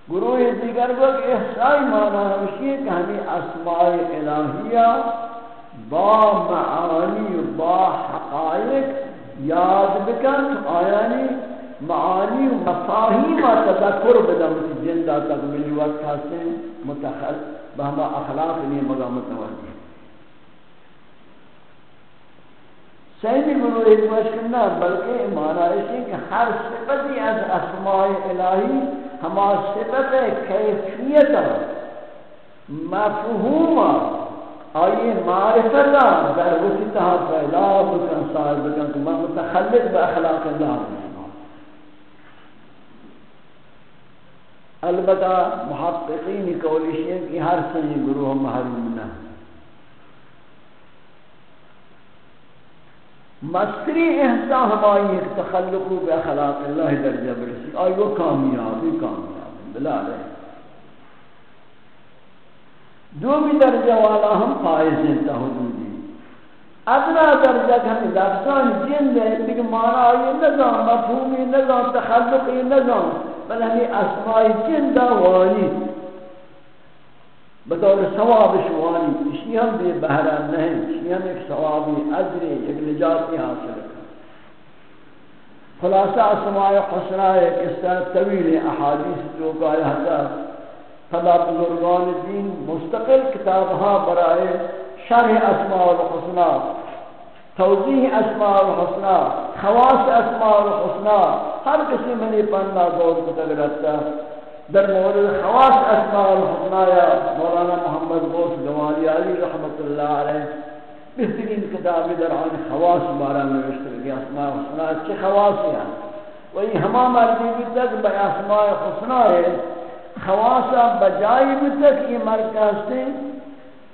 گروہ دیگر کو احسائی مانا ہمیشی کہ ہمیں اسمائی الہیہ با معانی با حقائق یاد بکن آیانی معانی و مفاہیم تذکر بدم جندہ تک ملی وقت حسن متخلق بہما اخلاق نہیں مگا متوجہ سیدی گروہ ایک مشکلنا بلکہ مانا ہے کہ ہر صفتی از اسماء الہی ہما صفت کیفیت مفہوم آئی معرفتا در وسی پیدا بکن صاحب بکن کہ میں متخلق با اخلاق اللہ۔ بکن البتہ محققین کولیشیں کی ہر سنی گروہ محروم نہ مستری احسا ہمائی ایک تخلق بے اخلاق اللہ درجہ برسی۔ آئی وہ کامیابی کامیابی بلا رہے دو بھی درجہ والا ہم فائز ہیں تحدودی ادنا درجہ کہ ہمیں لفظان جن دے، لیکن معنی آئی نظام مفہومی، نظام تخلقی، نظام بل ہمیں اسماء جن وانی بطور ثواب شوانی اسی ہم بھی بہران نہیں اسی ہم ایک ثوابی عذری ایک نجاتی حاصل کر خلاصہ اسماء حسنہ ایک اس طرح طویل احادیث جو کہ آیا تھا فلا بزرگان دین مستقل کتاب ہاں برائے شرح اسماء الحسنى توضیح اسماء الحسنى خواص اسماء الحسنى ہر کسی منی پننا دور کو تک رکھتا۔ در مورد خواص اسماء الحسنى یا مولانا محمد غوث گوالی علی رحمت اللہ علیہ۔ بہترین کتابی در آن خواص بارہ میں رشتر گیا اسماء الحسنى اچھے خواص ہیں؟ وہی ہما مردی بھی تک بے اسماء الحسنى ہے۔ بجائی بھی تک یہ مرکز ہیں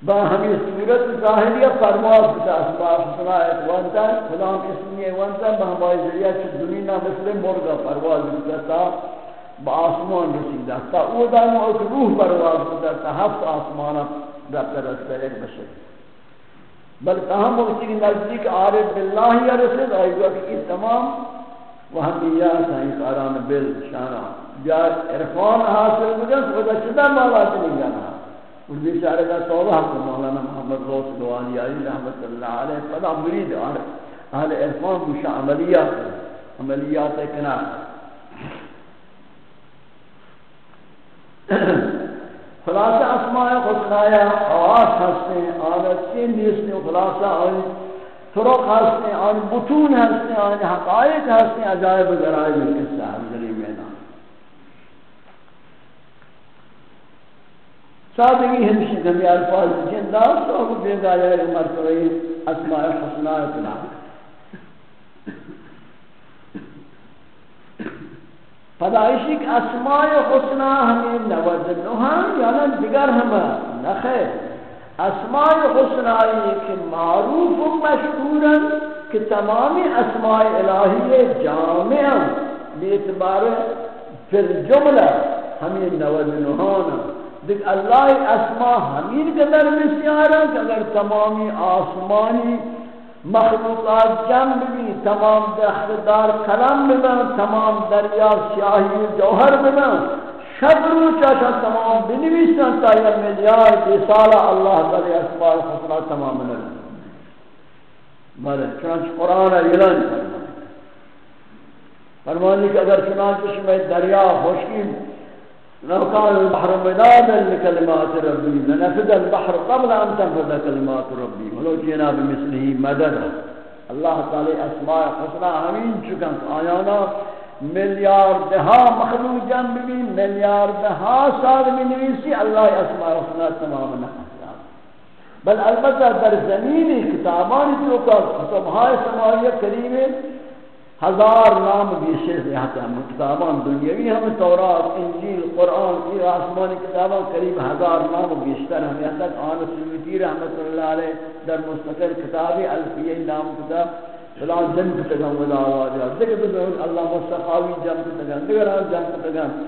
با ہمیں صورت ظاہریہ پرواز بتا اسماء حسنہ وانتا خدا اسمی وانتا با ہماری ذریعہ چھ دنیا مثل مرگا پرواز بتا تا با آسمان رسیدہ تا او دانو ایک روح پرواز بتا تا ہفت آسمانا رابطہ رستا ایک بشر۔ بلکہ ہم وقتی کی نزدیک عارف باللہ یا رسید آئی وقت کی تمام وہمیات ہیں کاران بل شانہ جا عرفان حاصل بگن خدا چدا مواد نہیں جانا۔ اور بیچارے کا توبہ کو مولانا محمد غوث دوانی علی رحمت اللہ علیہ فلا مرید اہل عرفان بشا عملیات عملیات کنا خلاصہ اسماء خسنایا خواص ہستے ہیں آنت چین دیستے خلاصہ آن فرق ہستے ہیں، آن بطون ہستے ہیں، آن حقائق ہستے ہیں، عجائب ذرائب قصہ حضری میدان سادگی ہمشی کمی الفاظ جندہ سوک بیگا یا مرتبہ اسماء حسنہ اطلاع فدائشی کہ اسماء حسنہ ہمیں نوز نوحان یعنی دیگر ہمیں نخیر اسماء حسنہ یہ کہ معروف و مشہورا کہ تمامی اسماء الہی جامعا بیعتبار پھر جملہ ہمیں نوز نوحانا دیکھ اللہ اسما ہمین قدر مسیارا کہ اگر تمامی آسمانی مخلوقات جمع بھی تمام دار کلم بنا تمام دریا سیاہی جوہر بنا شب رو چاہتا تمام بنویسن تا یا ملیار کی اللہ تعالی اسماء خسرہ تمام لگا بلے چنانچہ قرآن اعلان فرمانی کہ اگر چنانچہ شمع دریا خوشکی لو كان البحر مدادا لكلمات ربي لنفد البحر قبل أن تنفذ كلمات ربي. ولو جينا بمثله مددا. الله تعالى أسماء حسنى همین چکن آیانا ملیار دہا مخلوق جنب بھی ملیار دہا سال میں نویسی اللہ أسماء حسنى تمام نحن بل البتہ در زمینی کتابانی تو کا کتبهای سماویہ کریم ہزار نام بیشے سے ہتا کتابان دنیاوی ہم تورات، انجیل، قرآن کی آسمانی کتابان قریب ہزار نام بیشتر ہم یہاں تک آن سلویتی رحمت اللہ علیہ در مستقر کتابی الفیہ نام کتاب فلان جن کتگم ولا آواجہ دیکھ اللہ مستقاوی جنب تگم دیگر آن جنب تگم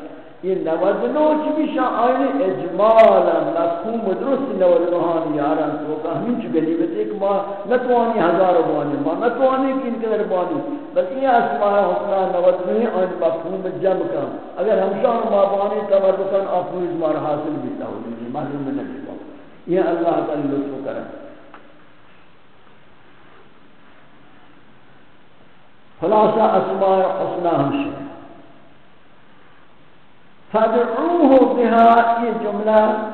یہ نوزنو چی بیشا آئین اجمالا مفہوم درست نوزنوہان یاران تو کہ ہمیں چی گلی بس ایک ماہ نتوانی ہزار بانی ماہ نتوانی کن قدر بانی بس یہ اسماء حسنہ نوزنوی آئین مفہوم جمع کن اگر ہمشان ماہ بانی تبر بکن آفوز حاصل بیتا ہو دیجیے معلوم میں نبی یہ اللہ تعالی لطف کرے خلاصہ اسماء حسنہ ہمشہ فدعوه بها، یہ جملہ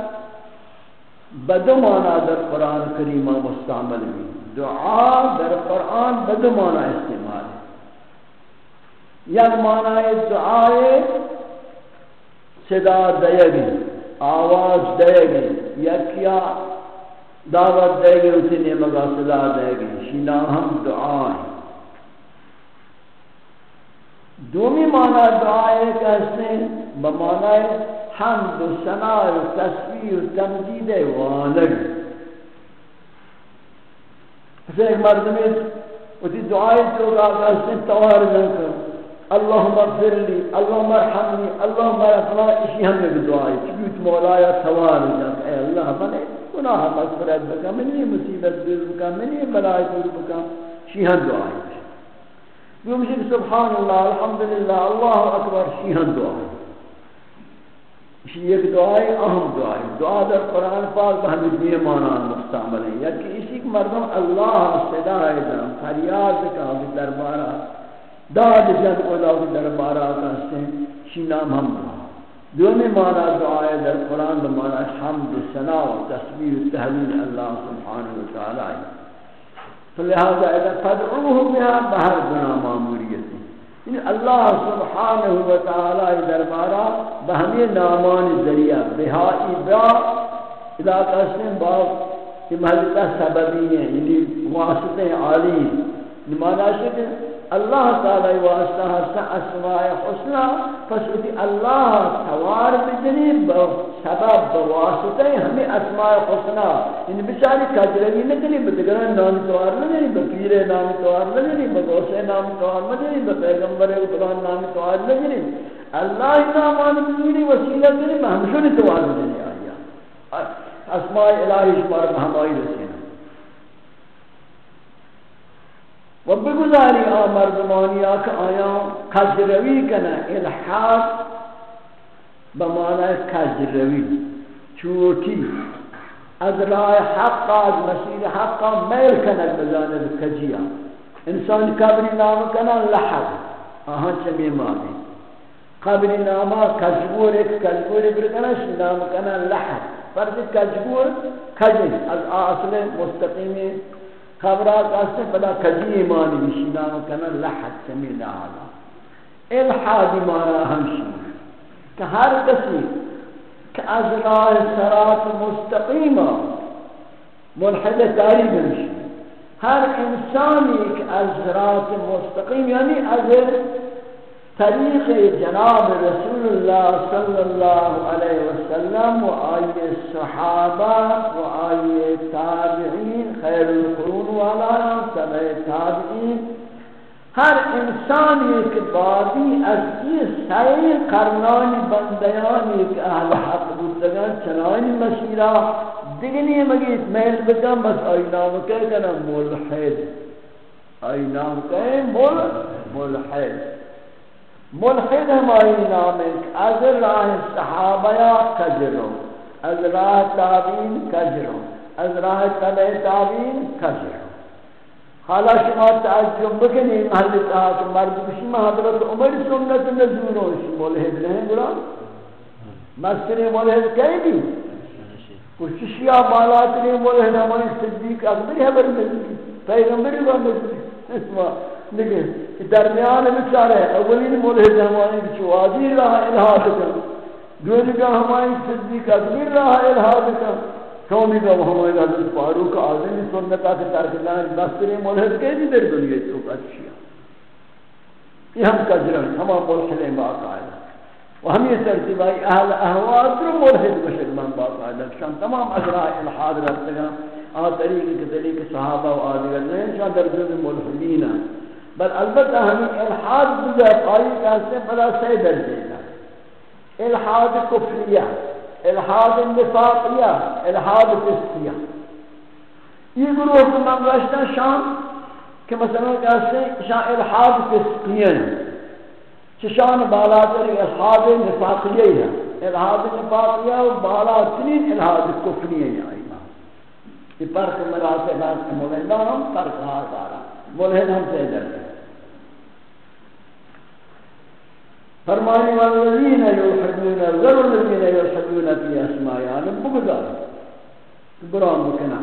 بدو مانا در قرآن کریمہ مستعمل بھی۔ دعا در قرآن بدو مانا استعمال ہے۔ یک مانا دعائے صدا دے گی آواز دے گی یا کیا دعوت دے گی اسی نے مگا صدا دے گی شنا ہم دعائیں۔ دومی معنی دعائے کہتے ہیں بمعنی حمد و سنا و تسبیح و تمجید والد. اسے ایک مردمی اسی دعائے جو کہتے ہیں توار جنکر اللہم اغفر لی، اللہم ارحمنی اللہم ارحمنی اسی ہم نے دعائے چکیت مولایا توار جنکر اے اللہ بنے گناہ مغفرت بکا، منی مصیبت دور بکا، منی بلائی دور بکا شیہن دعائے يمشي سبحان الله، الحمد لله، الله اكبر شيئا دعاء. یہ دعائیں اہم دعائیں دعا در قرآن پاک بہمی دیئے مانا مستعمل ہیں. یا کہ اسی کہ مردم اللہ صدای دن، فریاد کا بھی دربارہ، داد جن اولا بھی دربارہ کہتے ہیں شینام ہم دعا. دومی معنی دعائے در قرآن بمعنی حمد و سنا و تسبیح تحلیل اللہ سبحانہ و تعالی لہذا اذا تدعوه بها بہر گنا معمولیتی یعنی اللہ سبحانہ و تعالی دربارہ بہمی نامان ذریعہ، بہائی با، اذا قسم باق یہ محلتہ سببی ہیں یعنی واسطے عالی نمانا یعنی شکر اللہ تعالی واسطہ ہستا اسماء حسنہ، پس اتی اللہ توار بجنی سبب بواسطہ ہمیں اسماء حسنہ۔ ان بچاری کجروی نکنی بدگران نام توار لگنی بپیر نام توار لگنی بگوسے نام توار لگنی بپیغمبر قرآن نام توار لگنی اللہ نامان بجنی وسیلہ کنی ہمشون توار لگنی آیا۔ اسماء الہی شمار مہمائی رسینا و بگذاری آ مردمانیا کہ آیا کجروی کنا الحاد بمعنی کجروی چوٹی از راه حق از مسیر حق میل کند بجانب کجیا. انسان قبری نام کنا لحد آها چمی مانی قبری نام کجبور ایک کجبور برکنش نام کنا لحد فرد کجبور کجن از اصل مستقیمی خبرات کاستے پدا کجی ایمانی بشینا کنا لحد سمیل آلا الحاد مانا ہمشی کہ ہر کسی کہ از راہ سرات مستقیمہ ملحد تاری بنشی ہر انسانی کہ از رات مستقیم یعنی از طریق جناب رسول اللہ صلی اللہ علیہ وسلم و آئی صحابہ و آئی تابعین خیر القرون والا سبع تابعین۔ ہر انسان ایک بادی از یہ سائر قرنانی بندیان ایک اہل حق بودگان چنانی مسیرہ۔ دیگنی مگیت میل بکن بس آئی نام کہے کنا ملحد۔ آئی نام کہے ملحد۔ ملحد ہماری نام از راہ صحابہ کجرو، از راہ تابین کجرو، از راہ تبع تابین کجرو۔ حالا شما تعجب بکنی محل تحاک مرد بشی حضرت عمر سنت نزورو شی ملحد نہیں برا؟ مستری ملحد کئی بھی کچھ شیعہ بالاتری ملحد ہماری صدیق اکبری حبر نزوری پیغمبری با نزوری دیگه درمیان بیچاره اولین ملحد ہماری کہ واجی راہ الہاد کن دوسری کا ہماری صدیق اکبر راہ الہاد کن سومی کا ہماری حضرت فاروق آدمی سنتا کے ترکلان بستری ملحد کے بھی در دنیا تو اچھی یہ ہم کجرن ہم ملحد باقاعدہ. و ہم یہ ترتیبائی اہل احوال در ملحد بشک من باقاعدہ. شان تمام اجراء الحاد رکھتے ہیں آ طریقے کے طریقے صحابہ و آدگر نے شان در جز ملحدین ہیں. بل البتہ ہمیں الحاد بجا پائی کہتے بلا سی درجے گا الحاد کفریہ، الحاد نفاقیہ، الحاد فسقیہ یہ گروہ کو من گوشتا شام کہ مثلا کہتے ہیں، شان الحاد فسقیہ چشان بالا بالاتر الحاد نفاقیہ ہے۔ الحاد نفاقیہ و بالا بالاترین الحاد کفریہ ہے۔ یہ فرق مراسے بات مولانا ہم، فرق ہاں دارا۔ ملحد ہم سے درجے فرمانی والذین یوحدون ذر الذین یوحدون فی اسمایان بگذار. برام بکنا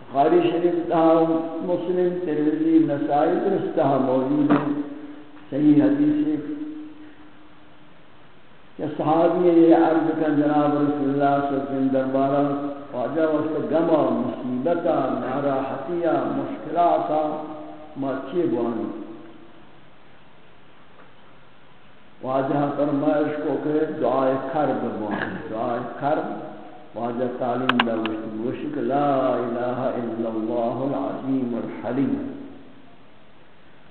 بخاری شریف تہا مسلم ترمذی نسائی درستہ موجود ہے صحیح حدیث کہ صحابی یہ عرض کا جناب رسول اللہ صلی اللہ علیہ وسلم دربارہ، واجہ وقت گما مصیبتا ناراحتیا مشکلاتا ما چی بوانی؟ واجہ فرمائش کو کہ دعائے کرب بوانی، دعائے کرب، واجہ تعلیم دوشت گوشک لا الہ الا اللہ العظیم الحلیم۔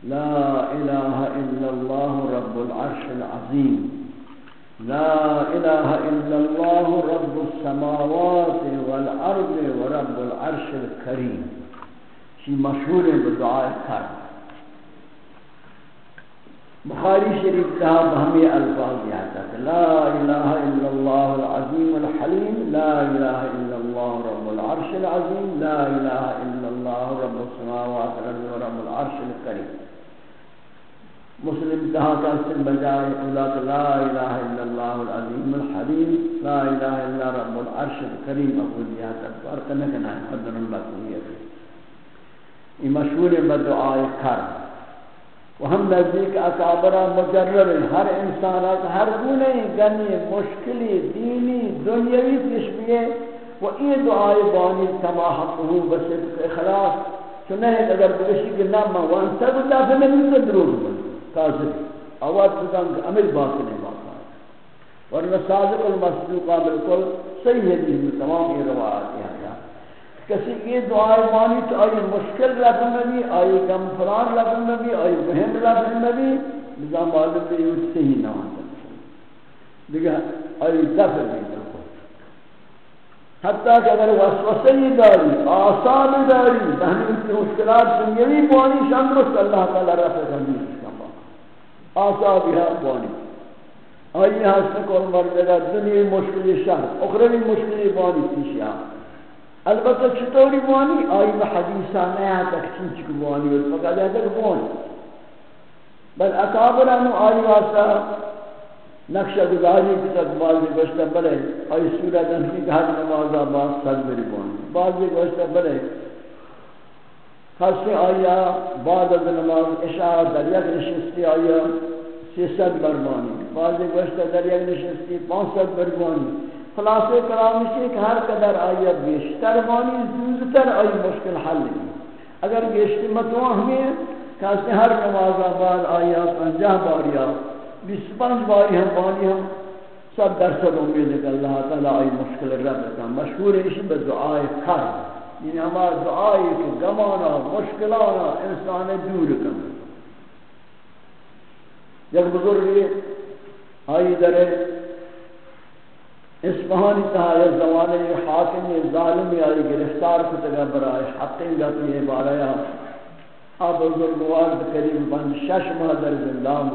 لا الہ الا اللہ رب العرش العظیم۔ لا إله إلا الله، رب السماوات والأرض ورب العرش الكريم. شي مشهور بدعاء كرم بخاری شریف کہا بہمی الفاظ یاد ہے، لا الہ الا اللہ العظیم الحلیم لا الہ الا اللہ رب العرش العظيم، لا إله إلا الله رب السماوات والأرض ورب العرش الكريم. مسلم تہا کا سن بجائے اولا لا الہ الا اللہ العظیم الحلیم، لا الہ الا رب العرش الکریم اقول یا فرق نکنا ہے قدر اللہ کو یہ مشہور بدعائے کر و ہم نزدیک اکابرہ مجرب ہر انسانات ہر گنے گنی، مشکلی، دینی، دنیاوی تشبیہ و این دعائی بانی تما حقه بصدق اخلاص چنہیں اگر بگشی کہ نام وانسا اللہ فمن یوزن دروگ بن کاذب آواز بزن عمل باطل باطل ورنہ صادق المصدوقہ بالکل صحیح ہے تمام یہ روایات ہیں۔ کسی یہ دعائے مانی تو آئی مشکل لفظ نبی آئی کم فران لفظ نبی آئی مہم لفظ نبی نظام معلوم بھی اس سے ہی نہ آتا دیکھا آئی دفع بھی دفع حتیٰ کہ اگر وسوسی داری، آسان داری، بہنی کی مشکلات دنیاوی بوانی شمرس اللہ تعالی رفع کرنی اس کا آسان بھی بوانی آئی ہاں کول مردگا دنیاوی مشکلی شہر اخروی مشکلی بوانی تیشی آتا البته چطوری بوانی آئی به حدیثا نیا تک چیچ کو بوانی فقط ہے تک بوانی بل اکابر انو آئی واسطہ نقشہ گزاری کی تک بازی گوشتا بلے، آئی سورت انہی کہ ہر نماز آباد سر بری بوانی بازی گوشتا بلے خاصی آیا، بعد از نماز اشاہ در یک نشستی آیا سی ست بربانی. بازی گوشتا در یک نشستی پانچ ست بربانی. خلاصے کلام سے کہ ہر قدر آیا بیشتر مانی زودتر آئی مشکل حل نہیں اگر بیشتر متوہ ہمیں کہ ہر نماز آباد آیا پنجہ باریا بیس پنج باری ہم بانی ہم سب درصد امید ہے کہ اللہ تعالیٰ آئی مشکل رب کا مشہور اسی بدعائے کھر یعنی ہمارا دعائے کہ گمانا مشکلانا انسان دور کرنا۔ یک بزرگی آئی در اسفہانی تہا یا زمانے حاکم ظالم آئی گرفتار کو تگا برائے حقیں گتنی ہے بارایا اب بزرگوار قریب بند شش ماہ در زندان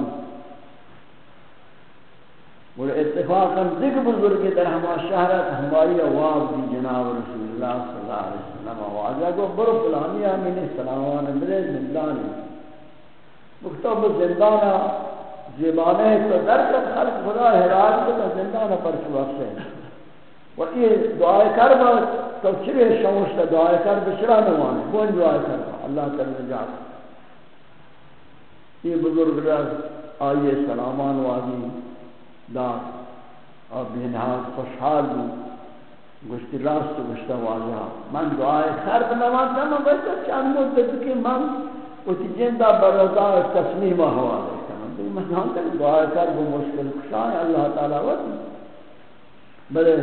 اور اتفاقا ذکر بزرگی در ہما شہرت ہماری آواز دی جناب رسول اللہ صلی اللہ علیہ وسلم آوازہ کو برو فلانی آمین سلامان ملے زندانی مکتب زندانہ زبانه تو در کب خلق خدا حراج کو تو زندہ پر چوا سے و یہ دعا کر با، تو چرے شموش تا دعا کر بشرا نوان کون دعا کر اللہ تعالی نجات۔ یہ بزرگ راز آئیے سلامان وادی دار اور بینہاز خوشحال بھی۔ گوشتی راست گوشتا واضح من دعای خیر بنوانتا من بچتا چند مدت کہ من۔ اتی جندہ برزا تصمیم حوالے تو میں جانتا ہوں دعا کر وہ مشکل کشائیں اللہ تعالیٰ وقت۔ بلے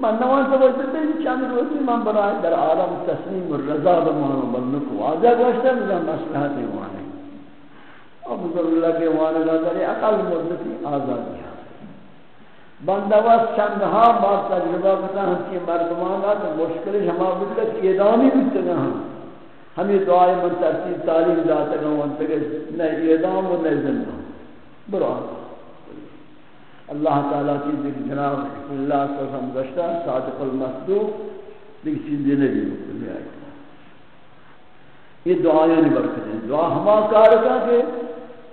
من نوان تو وقت دے چند روزی من برای در عالم تسلیم و رضا بمانو بلنکو آجا گوشتا مجھا مسلحت وانے اور بزرگ اللہ کے وانے نظر اقل مدتی آزادی۔ ہے بندواز چندہا بات تجربہ بتا ہم کی مردمانا تو مشکل ہما بلت ایدامی بیتے گا ہم ہمیں دعائے من ترتیب تعلیم داتا گا وانتا کہ نہ ایدام و نہ زندہ برا اللہ تعالیٰ کی ذکر جناب اللہ کو سمجھتا صادق المصدوق دیکھ چیزیں نبی مکلی آئی یہ دعائیں نہیں برکتیں، دعا ہما کارتا کہ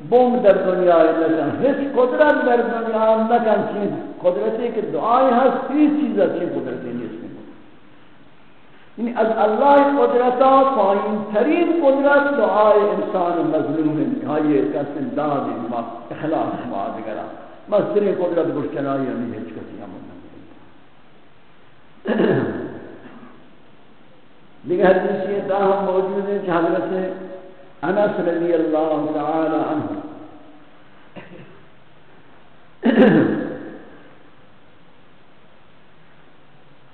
بوم در دنیا نکن ہیچ قدرت در دنیا نکن چیز قدرتی کہ دعائیں ہست تیس چیز اچھی قدرتی نہیں اس میں یعنی از اللہ قدرتا پائین ترین قدرت دعائے انسان مظلوم ہے یہ کسی داد اخلاص ماد گرا مستری قدرت گشتنائی ہمیں ہیچ کسی ہم دیگر حدیث یہ تاہم موجود ہے کہ حضرت انس رضی اللہ تعالی عنہ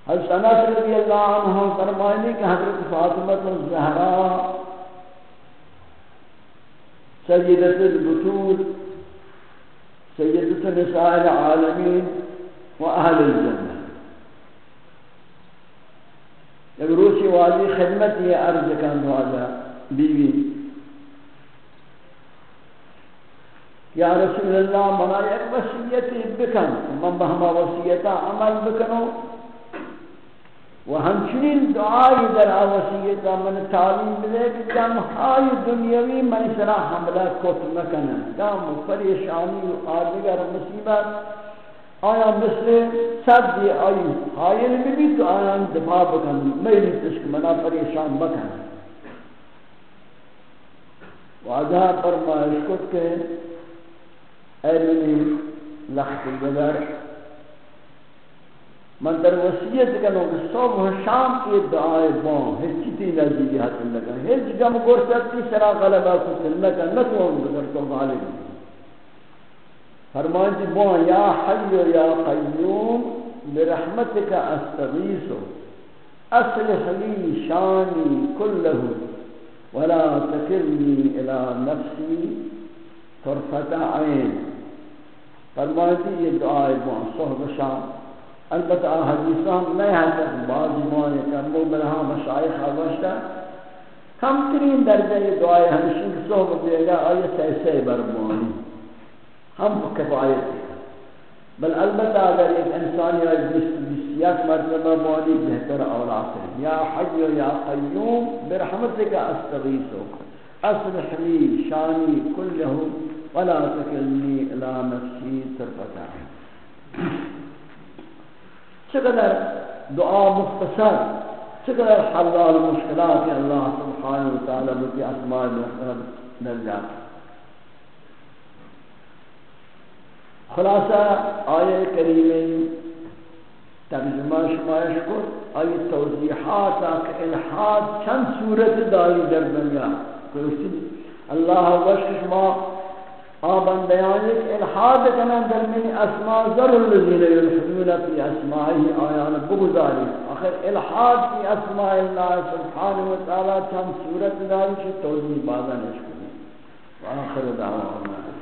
حضرت انس رضی اللہ عنہ فرمائے کہ حضرت فاطمہ الزہرا سیدت البطول سیدت نساء العالمین و اہل الجنہ. ایک روچی واضی خدمت یہ عرض واضح بیوی یا رسول اللہ منا یک وسیعتی بکن من بہما وسیعتا عمل بکنو و همچنین دعای در آوسیت من تعلیم بده که جمعهای دنیاوی من سرا حمله کت مکنن دام و پریشانی و آدگر مصیبت آیا مثل صدی آئی حایل بھی تو آیا دفاع بکن میلی تشک منا پریشان بکن واجہ فرمائش کت کے اے لخت بدر من در وصیت کنو کہ صبح و شام کی دعائے بون ہچ تی نزدیکی جی حاصل لگا ہچ گم گرستی سرا غلبہ کسل لگا نتوان بگر تو غالب فرمان جی بون یا حی و یا قیوم برحمتك استغیث اصلح لی شانی کله ولا تکرنی الى نفسی طرفت عین۔ فرمان یہ دعائے بون صبح شام البتہ حدیثان نہیں ہے بعض مونے کمو بلہا مشایخ آگوشتا کم ترین درجہ یہ دعائی ہمشن کی صحبت دے گا آئی سیسے برمانی۔ ہم کفایت بل البتہ اگر ایک انسانی آئی جس یک مرتبہ مولی بہتر اولاد ہے، یا حی یا قیوم، برحمتک استغیثو اصلح لی شانی، کلہو ولا تکلنی الى نفسی ترفتا چقدر دعا مختصر، چقدر حلال مشکلات اللہ سبحانہ وتعالی بکی اسماء محترم نرجات خلاصہ آیہ کریمہ ترجمہ شمایش کو آئی توضیحات کہ الحاد چند صورت داری در دنیا. تو اسی اللہ وشک شما ہاں آبان بیان الحاد کنن در من اسماء ذر الذین یلحدون فی اسمائی آیان بگذاری آخر الحاد فی اسماء اللہ سبحانہ وتعالی چند صورت داری چھ توضیح بازا نشکنی۔ و آخر دعوانا۔